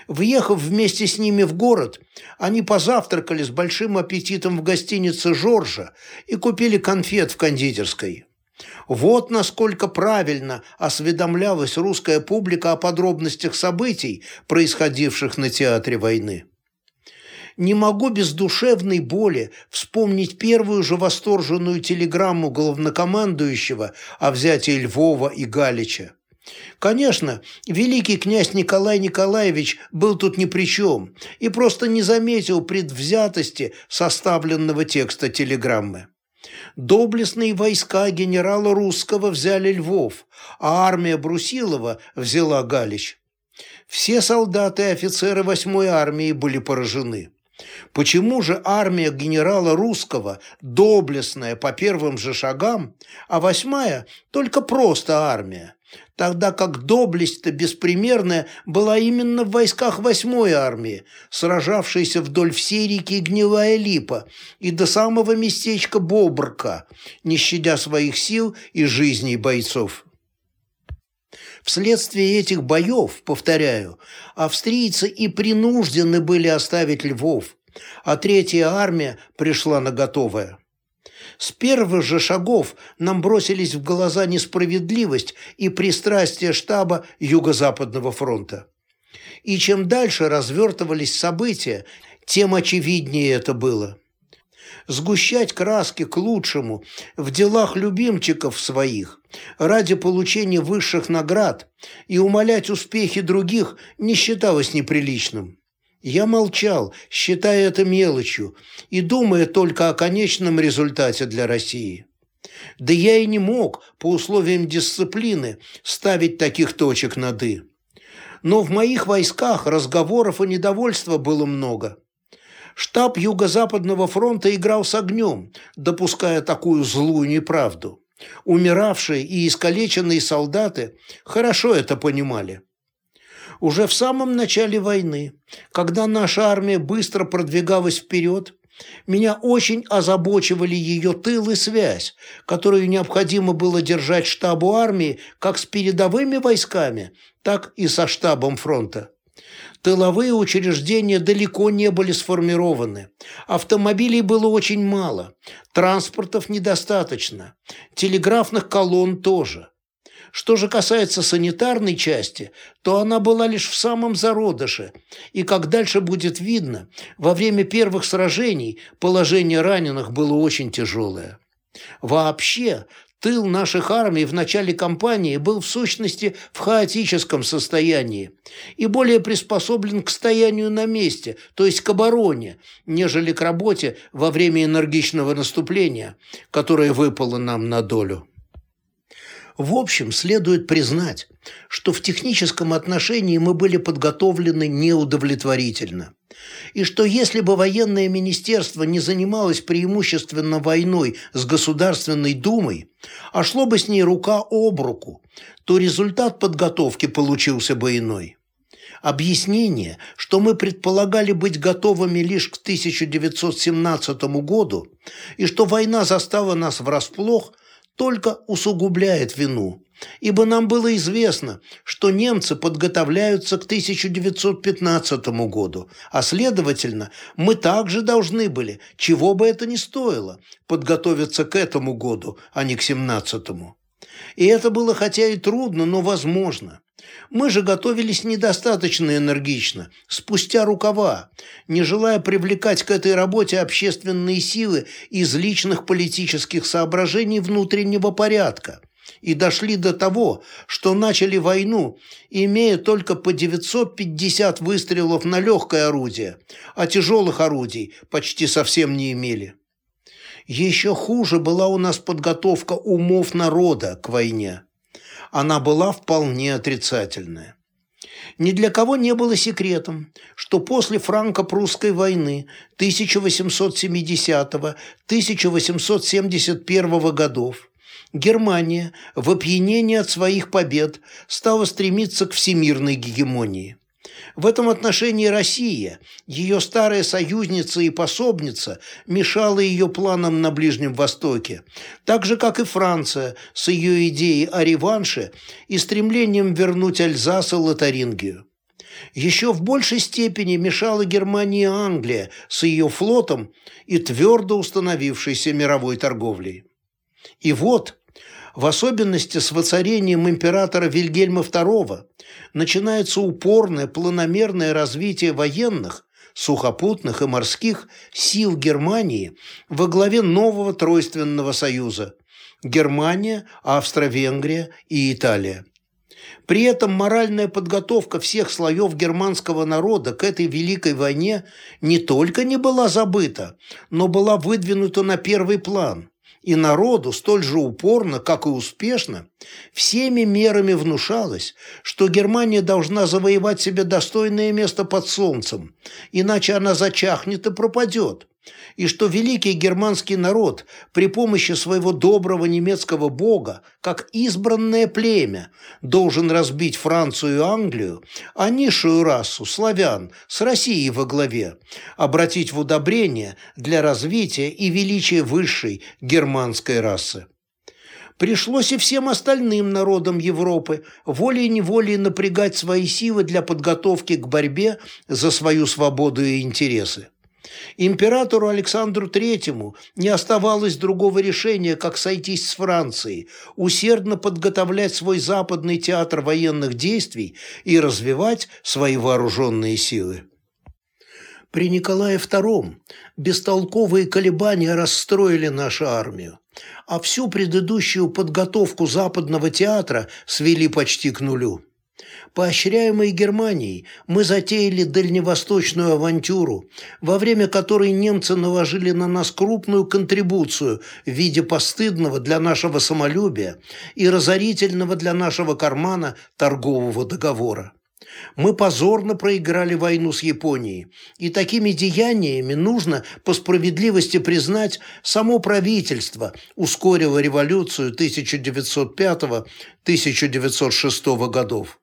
Въехав вместе с ними в город, они позавтракали с большим аппетитом в гостинице «Жоржа» и купили конфет в кондитерской. Вот насколько правильно осведомлялась русская публика о подробностях событий, происходивших на театре войны. Не могу без душевной боли вспомнить первую же восторженную телеграмму главнокомандующего о взятии Львова и Галича. Конечно, великий князь Николай Николаевич был тут ни при чем и просто не заметил предвзятости составленного текста телеграммы. Доблестные войска генерала Русского взяли Львов, а армия Брусилова взяла Галич. Все солдаты и офицеры 8-й армии были поражены. Почему же армия генерала Русского доблестная по первым же шагам, а восьмая только просто армия, тогда как доблесть-то беспримерная была именно в войсках восьмой армии, сражавшейся вдоль всей реки Гнилая Липа и до самого местечка Бобрка, не щадя своих сил и жизней бойцов. Вследствие этих боев, повторяю, австрийцы и принуждены были оставить Львов, а Третья армия пришла на готовое. С первых же шагов нам бросились в глаза несправедливость и пристрастие штаба Юго-Западного фронта. И чем дальше развертывались события, тем очевиднее это было. Сгущать краски к лучшему в делах любимчиков своих ради получения высших наград и умолять успехи других не считалось неприличным. Я молчал, считая это мелочью и думая только о конечном результате для России. Да я и не мог, по условиям дисциплины, ставить таких точек над «и». Но в моих войсках разговоров и недовольства было много. Штаб Юго-Западного фронта играл с огнем, допуская такую злую неправду. Умиравшие и искалеченные солдаты хорошо это понимали уже в самом начале войны, когда наша армия быстро продвигалась вперед, меня очень озабочивали ее тыл и связь, которую необходимо было держать штабу армии как с передовыми войсками, так и со штабом фронта. Тыловые учреждения далеко не были сформированы. Автомобилей было очень мало, транспортов недостаточно, телеграфных колонн тоже. Что же касается санитарной части, то она была лишь в самом зародыше, и, как дальше будет видно, во время первых сражений положение раненых было очень тяжелое. Вообще, тыл наших армий в начале кампании был в сущности в хаотическом состоянии и более приспособлен к стоянию на месте, то есть к обороне, нежели к работе во время энергичного наступления, которое выпало нам на долю. В общем, следует признать, что в техническом отношении мы были подготовлены неудовлетворительно. И что если бы военное министерство не занималось преимущественно войной с Государственной Думой, а шло бы с ней рука об руку, то результат подготовки получился бы иной. Объяснение, что мы предполагали быть готовыми лишь к 1917 году и что война застала нас врасплох – только усугубляет вину, ибо нам было известно, что немцы подготовляются к 1915 году, а следовательно, мы также должны были, чего бы это ни стоило, подготовиться к этому году, а не к 17-му. И это было хотя и трудно, но возможно. Мы же готовились недостаточно энергично, спустя рукава, не желая привлекать к этой работе общественные силы из личных политических соображений внутреннего порядка, и дошли до того, что начали войну, имея только по 950 выстрелов на легкое орудие, а тяжелых орудий почти совсем не имели. Еще хуже была у нас подготовка умов народа к войне она была вполне отрицательная. Ни для кого не было секретом, что после франко-прусской войны 1870-1871 годов Германия в опьянении от своих побед стала стремиться к всемирной гегемонии. В этом отношении Россия, ее старая союзница и пособница, мешала ее планам на Ближнем Востоке, так же, как и Франция с ее идеей о реванше и стремлением вернуть Альзас и Лотарингию. Еще в большей степени мешала Германии и Англия с ее флотом и твердо установившейся мировой торговлей. И вот в особенности с воцарением императора Вильгельма II, начинается упорное планомерное развитие военных, сухопутных и морских сил Германии во главе нового тройственного союза – Германия, Австро-Венгрия и Италия. При этом моральная подготовка всех слоев германского народа к этой великой войне не только не была забыта, но была выдвинута на первый план. И народу столь же упорно, как и успешно, всеми мерами внушалось, что Германия должна завоевать себе достойное место под солнцем, иначе она зачахнет и пропадет и что великий германский народ при помощи своего доброго немецкого бога, как избранное племя, должен разбить Францию и Англию, а низшую расу, славян, с Россией во главе, обратить в удобрение для развития и величия высшей германской расы пришлось и всем остальным народам Европы волей-неволей напрягать свои силы для подготовки к борьбе за свою свободу и интересы. Императору Александру Третьему не оставалось другого решения, как сойтись с Францией, усердно подготовлять свой западный театр военных действий и развивать свои вооруженные силы. При Николае II бестолковые колебания расстроили нашу армию, а всю предыдущую подготовку западного театра свели почти к нулю. Поощряемые Германией, мы затеяли дальневосточную авантюру, во время которой немцы наложили на нас крупную контрибуцию в виде постыдного для нашего самолюбия и разорительного для нашего кармана торгового договора. Мы позорно проиграли войну с Японией, и такими деяниями нужно по справедливости признать само правительство ускорило революцию 1905-1906 годов.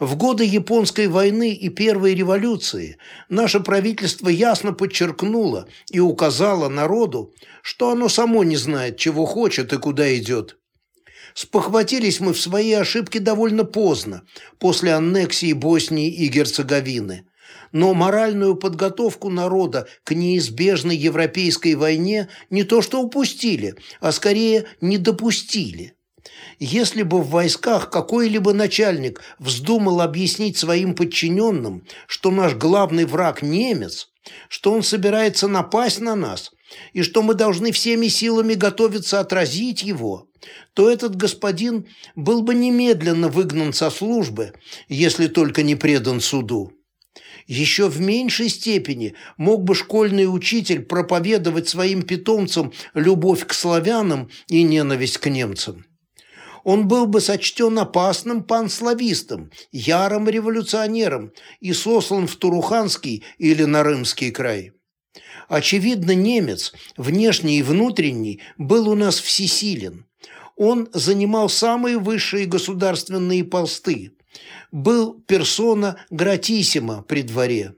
В годы Японской войны и Первой революции наше правительство ясно подчеркнуло и указало народу, что оно само не знает, чего хочет и куда идет. Спохватились мы в своей ошибке довольно поздно, после аннексии Боснии и Герцеговины. Но моральную подготовку народа к неизбежной европейской войне не то что упустили, а скорее не допустили. Если бы в войсках какой-либо начальник вздумал объяснить своим подчиненным, что наш главный враг немец, что он собирается напасть на нас, и что мы должны всеми силами готовиться отразить его, то этот господин был бы немедленно выгнан со службы, если только не предан суду. Еще в меньшей степени мог бы школьный учитель проповедовать своим питомцам любовь к славянам и ненависть к немцам он был бы сочтен опасным панславистом, ярым революционером и сослан в Туруханский или Нарымский край. Очевидно, немец, внешний и внутренний, был у нас всесилен. Он занимал самые высшие государственные посты, был персона гратиссима при дворе.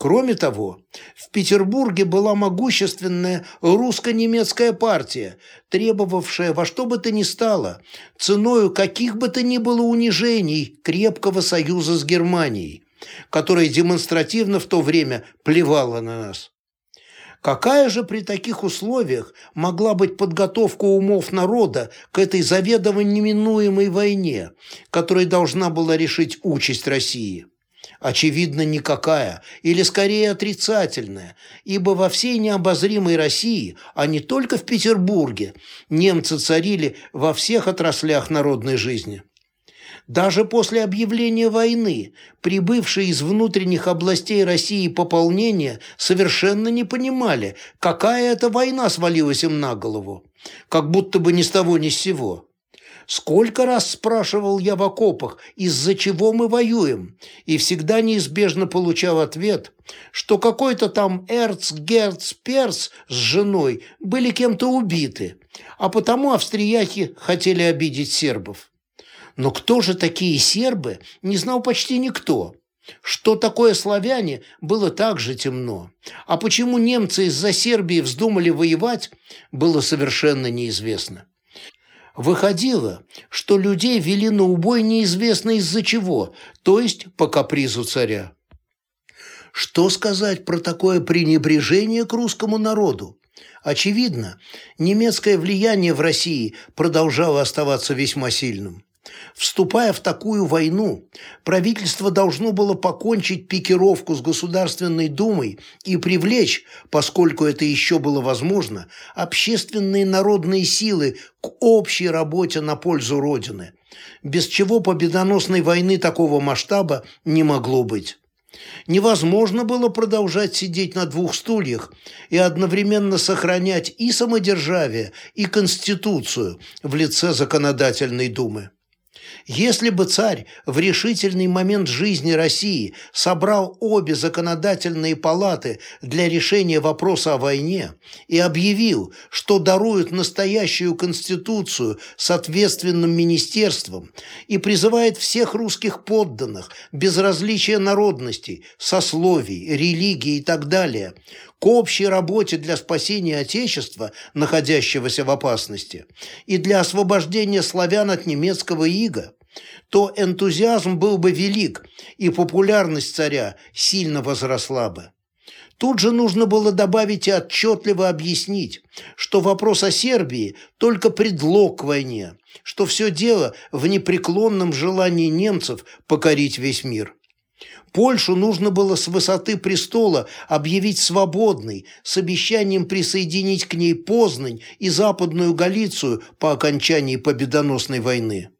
Кроме того, в Петербурге была могущественная русско-немецкая партия, требовавшая во что бы то ни стало, ценою каких бы то ни было унижений крепкого союза с Германией, которая демонстративно в то время плевала на нас. Какая же при таких условиях могла быть подготовка умов народа к этой заведомо неминуемой войне, которая должна была решить участь России? Очевидно, никакая, или скорее отрицательная, ибо во всей необозримой России, а не только в Петербурге, немцы царили во всех отраслях народной жизни. Даже после объявления войны прибывшие из внутренних областей России пополнения совершенно не понимали, какая это война свалилась им на голову, как будто бы ни с того ни с сего. Сколько раз спрашивал я в окопах, из-за чего мы воюем, и всегда неизбежно получал ответ, что какой-то там Эрц, Герц, Перс с женой были кем-то убиты, а потому австрияки хотели обидеть сербов. Но кто же такие сербы, не знал почти никто. Что такое славяне, было также темно. А почему немцы из-за Сербии вздумали воевать, было совершенно неизвестно. Выходило, что людей вели на убой неизвестно из-за чего, то есть по капризу царя. Что сказать про такое пренебрежение к русскому народу? Очевидно, немецкое влияние в России продолжало оставаться весьма сильным. Вступая в такую войну, правительство должно было покончить пикировку с Государственной Думой и привлечь, поскольку это еще было возможно, общественные народные силы к общей работе на пользу Родины, без чего победоносной войны такого масштаба не могло быть. Невозможно было продолжать сидеть на двух стульях и одновременно сохранять и самодержавие, и Конституцию в лице Законодательной Думы. Если бы царь в решительный момент жизни России собрал обе законодательные палаты для решения вопроса о войне и объявил, что дарует настоящую конституцию соответственным министерствам и призывает всех русских подданных, без различия народностей, сословий, религий и так далее, к общей работе для спасения Отечества, находящегося в опасности, и для освобождения славян от немецкого ига, то энтузиазм был бы велик, и популярность царя сильно возросла бы. Тут же нужно было добавить и отчетливо объяснить, что вопрос о Сербии – только предлог к войне, что все дело в непреклонном желании немцев покорить весь мир. Польшу нужно было с высоты престола объявить свободной, с обещанием присоединить к ней Познань и Западную Галицию по окончании победоносной войны.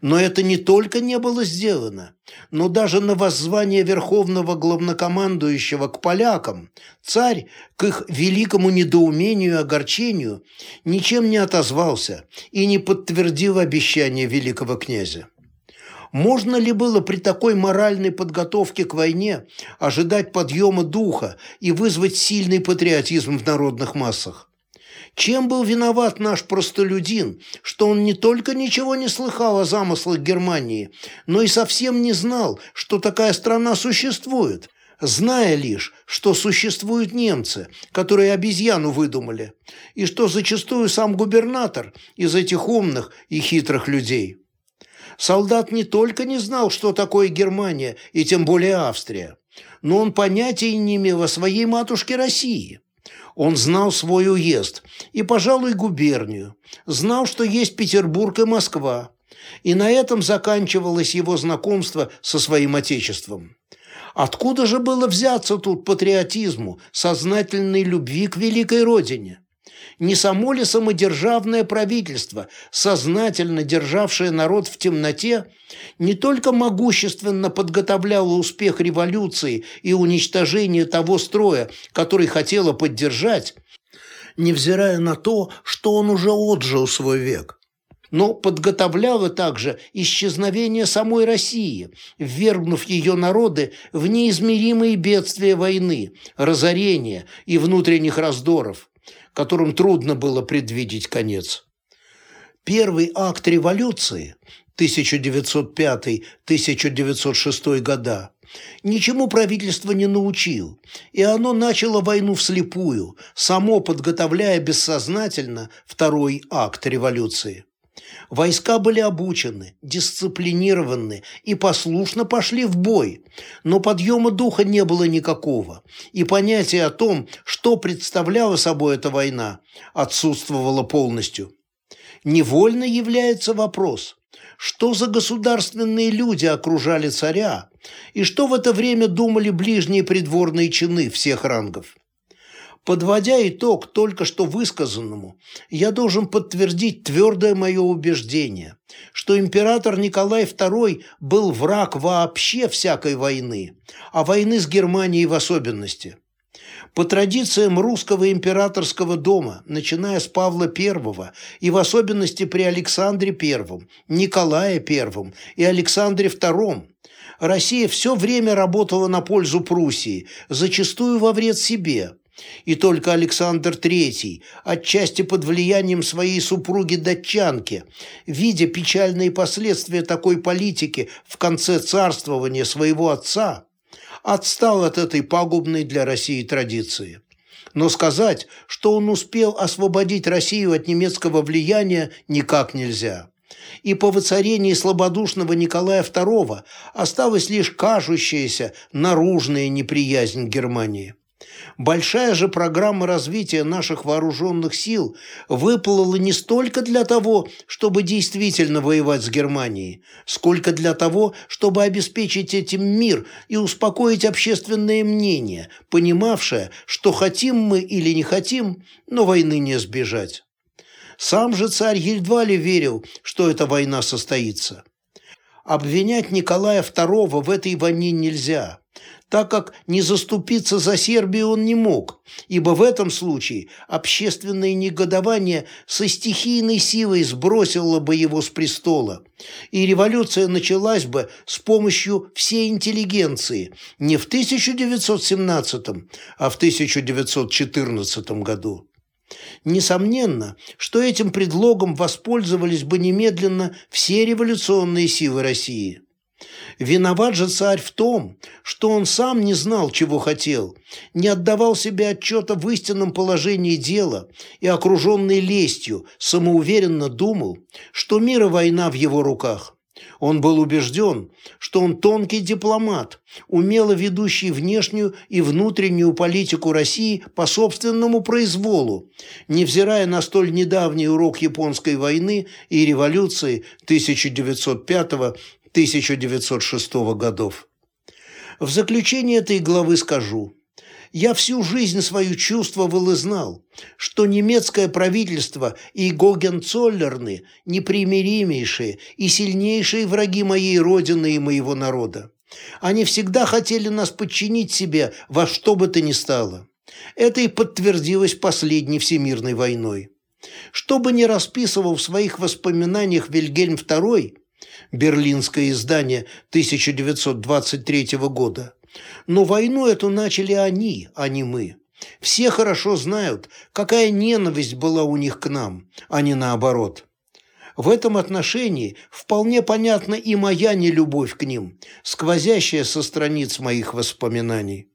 Но это не только не было сделано, но даже на воззвание верховного главнокомандующего к полякам царь, к их великому недоумению и огорчению, ничем не отозвался и не подтвердил обещание великого князя. Можно ли было при такой моральной подготовке к войне ожидать подъема духа и вызвать сильный патриотизм в народных массах? Чем был виноват наш простолюдин, что он не только ничего не слыхал о замыслах Германии, но и совсем не знал, что такая страна существует, зная лишь, что существуют немцы, которые обезьяну выдумали, и что зачастую сам губернатор из этих умных и хитрых людей. Солдат не только не знал, что такое Германия и тем более Австрия, но он понятия не имел о своей матушке России. Он знал свой уезд и, пожалуй, губернию, знал, что есть Петербург и Москва, и на этом заканчивалось его знакомство со своим отечеством. Откуда же было взяться тут патриотизму, сознательной любви к великой родине? Не само ли самодержавное правительство, сознательно державшее народ в темноте, не только могущественно подготовляло успех революции и уничтожение того строя, который хотело поддержать, невзирая на то, что он уже отжил свой век, но подготовляло также исчезновение самой России, ввергнув ее народы в неизмеримые бедствия войны, разорения и внутренних раздоров которым трудно было предвидеть конец. Первый акт революции 1905-1906 года ничему правительство не научил, и оно начало войну вслепую, само подготовляя бессознательно второй акт революции. Войска были обучены, дисциплинированы и послушно пошли в бой, но подъема духа не было никакого, и понятие о том, что представляла собой эта война, отсутствовало полностью. Невольно является вопрос, что за государственные люди окружали царя, и что в это время думали ближние придворные чины всех рангов. Подводя итог только что высказанному, я должен подтвердить твердое мое убеждение, что император Николай II был враг вообще всякой войны, а войны с Германией в особенности. По традициям русского императорского дома, начиная с Павла I и в особенности при Александре I, Николае I и Александре II, Россия все время работала на пользу Пруссии, зачастую во вред себе – и только Александр III, отчасти под влиянием своей супруги-датчанки, видя печальные последствия такой политики в конце царствования своего отца, отстал от этой пагубной для России традиции. Но сказать, что он успел освободить Россию от немецкого влияния, никак нельзя. И по воцарении слабодушного Николая II осталась лишь кажущаяся наружная неприязнь Германии. Большая же программа развития наших вооруженных сил выплыла не столько для того, чтобы действительно воевать с Германией, сколько для того, чтобы обеспечить этим мир и успокоить общественное мнение, понимавшее, что хотим мы или не хотим, но войны не сбежать. Сам же царь едва ли верил, что эта война состоится. Обвинять Николая II в этой войне нельзя так как не заступиться за Сербию он не мог, ибо в этом случае общественное негодование со стихийной силой сбросило бы его с престола, и революция началась бы с помощью всей интеллигенции не в 1917, а в 1914 году. Несомненно, что этим предлогом воспользовались бы немедленно все революционные силы России. Виноват же царь в том, что он сам не знал, чего хотел, не отдавал себе отчета в истинном положении дела и, окруженный лестью, самоуверенно думал, что мир и война в его руках. Он был убежден, что он тонкий дипломат, умело ведущий внешнюю и внутреннюю политику России по собственному произволу, невзирая на столь недавний урок японской войны и революции 1905 1906 годов. В заключение этой главы скажу. Я всю жизнь свою чувствовал и знал, что немецкое правительство и Гогенцоллерны – непримиримейшие и сильнейшие враги моей родины и моего народа. Они всегда хотели нас подчинить себе во что бы то ни стало. Это и подтвердилось последней Всемирной войной. Что бы ни расписывал в своих воспоминаниях Вильгельм II, берлинское издание 1923 года. Но войну эту начали они, а не мы. Все хорошо знают, какая ненависть была у них к нам, а не наоборот. В этом отношении вполне понятна и моя нелюбовь к ним, сквозящая со страниц моих воспоминаний.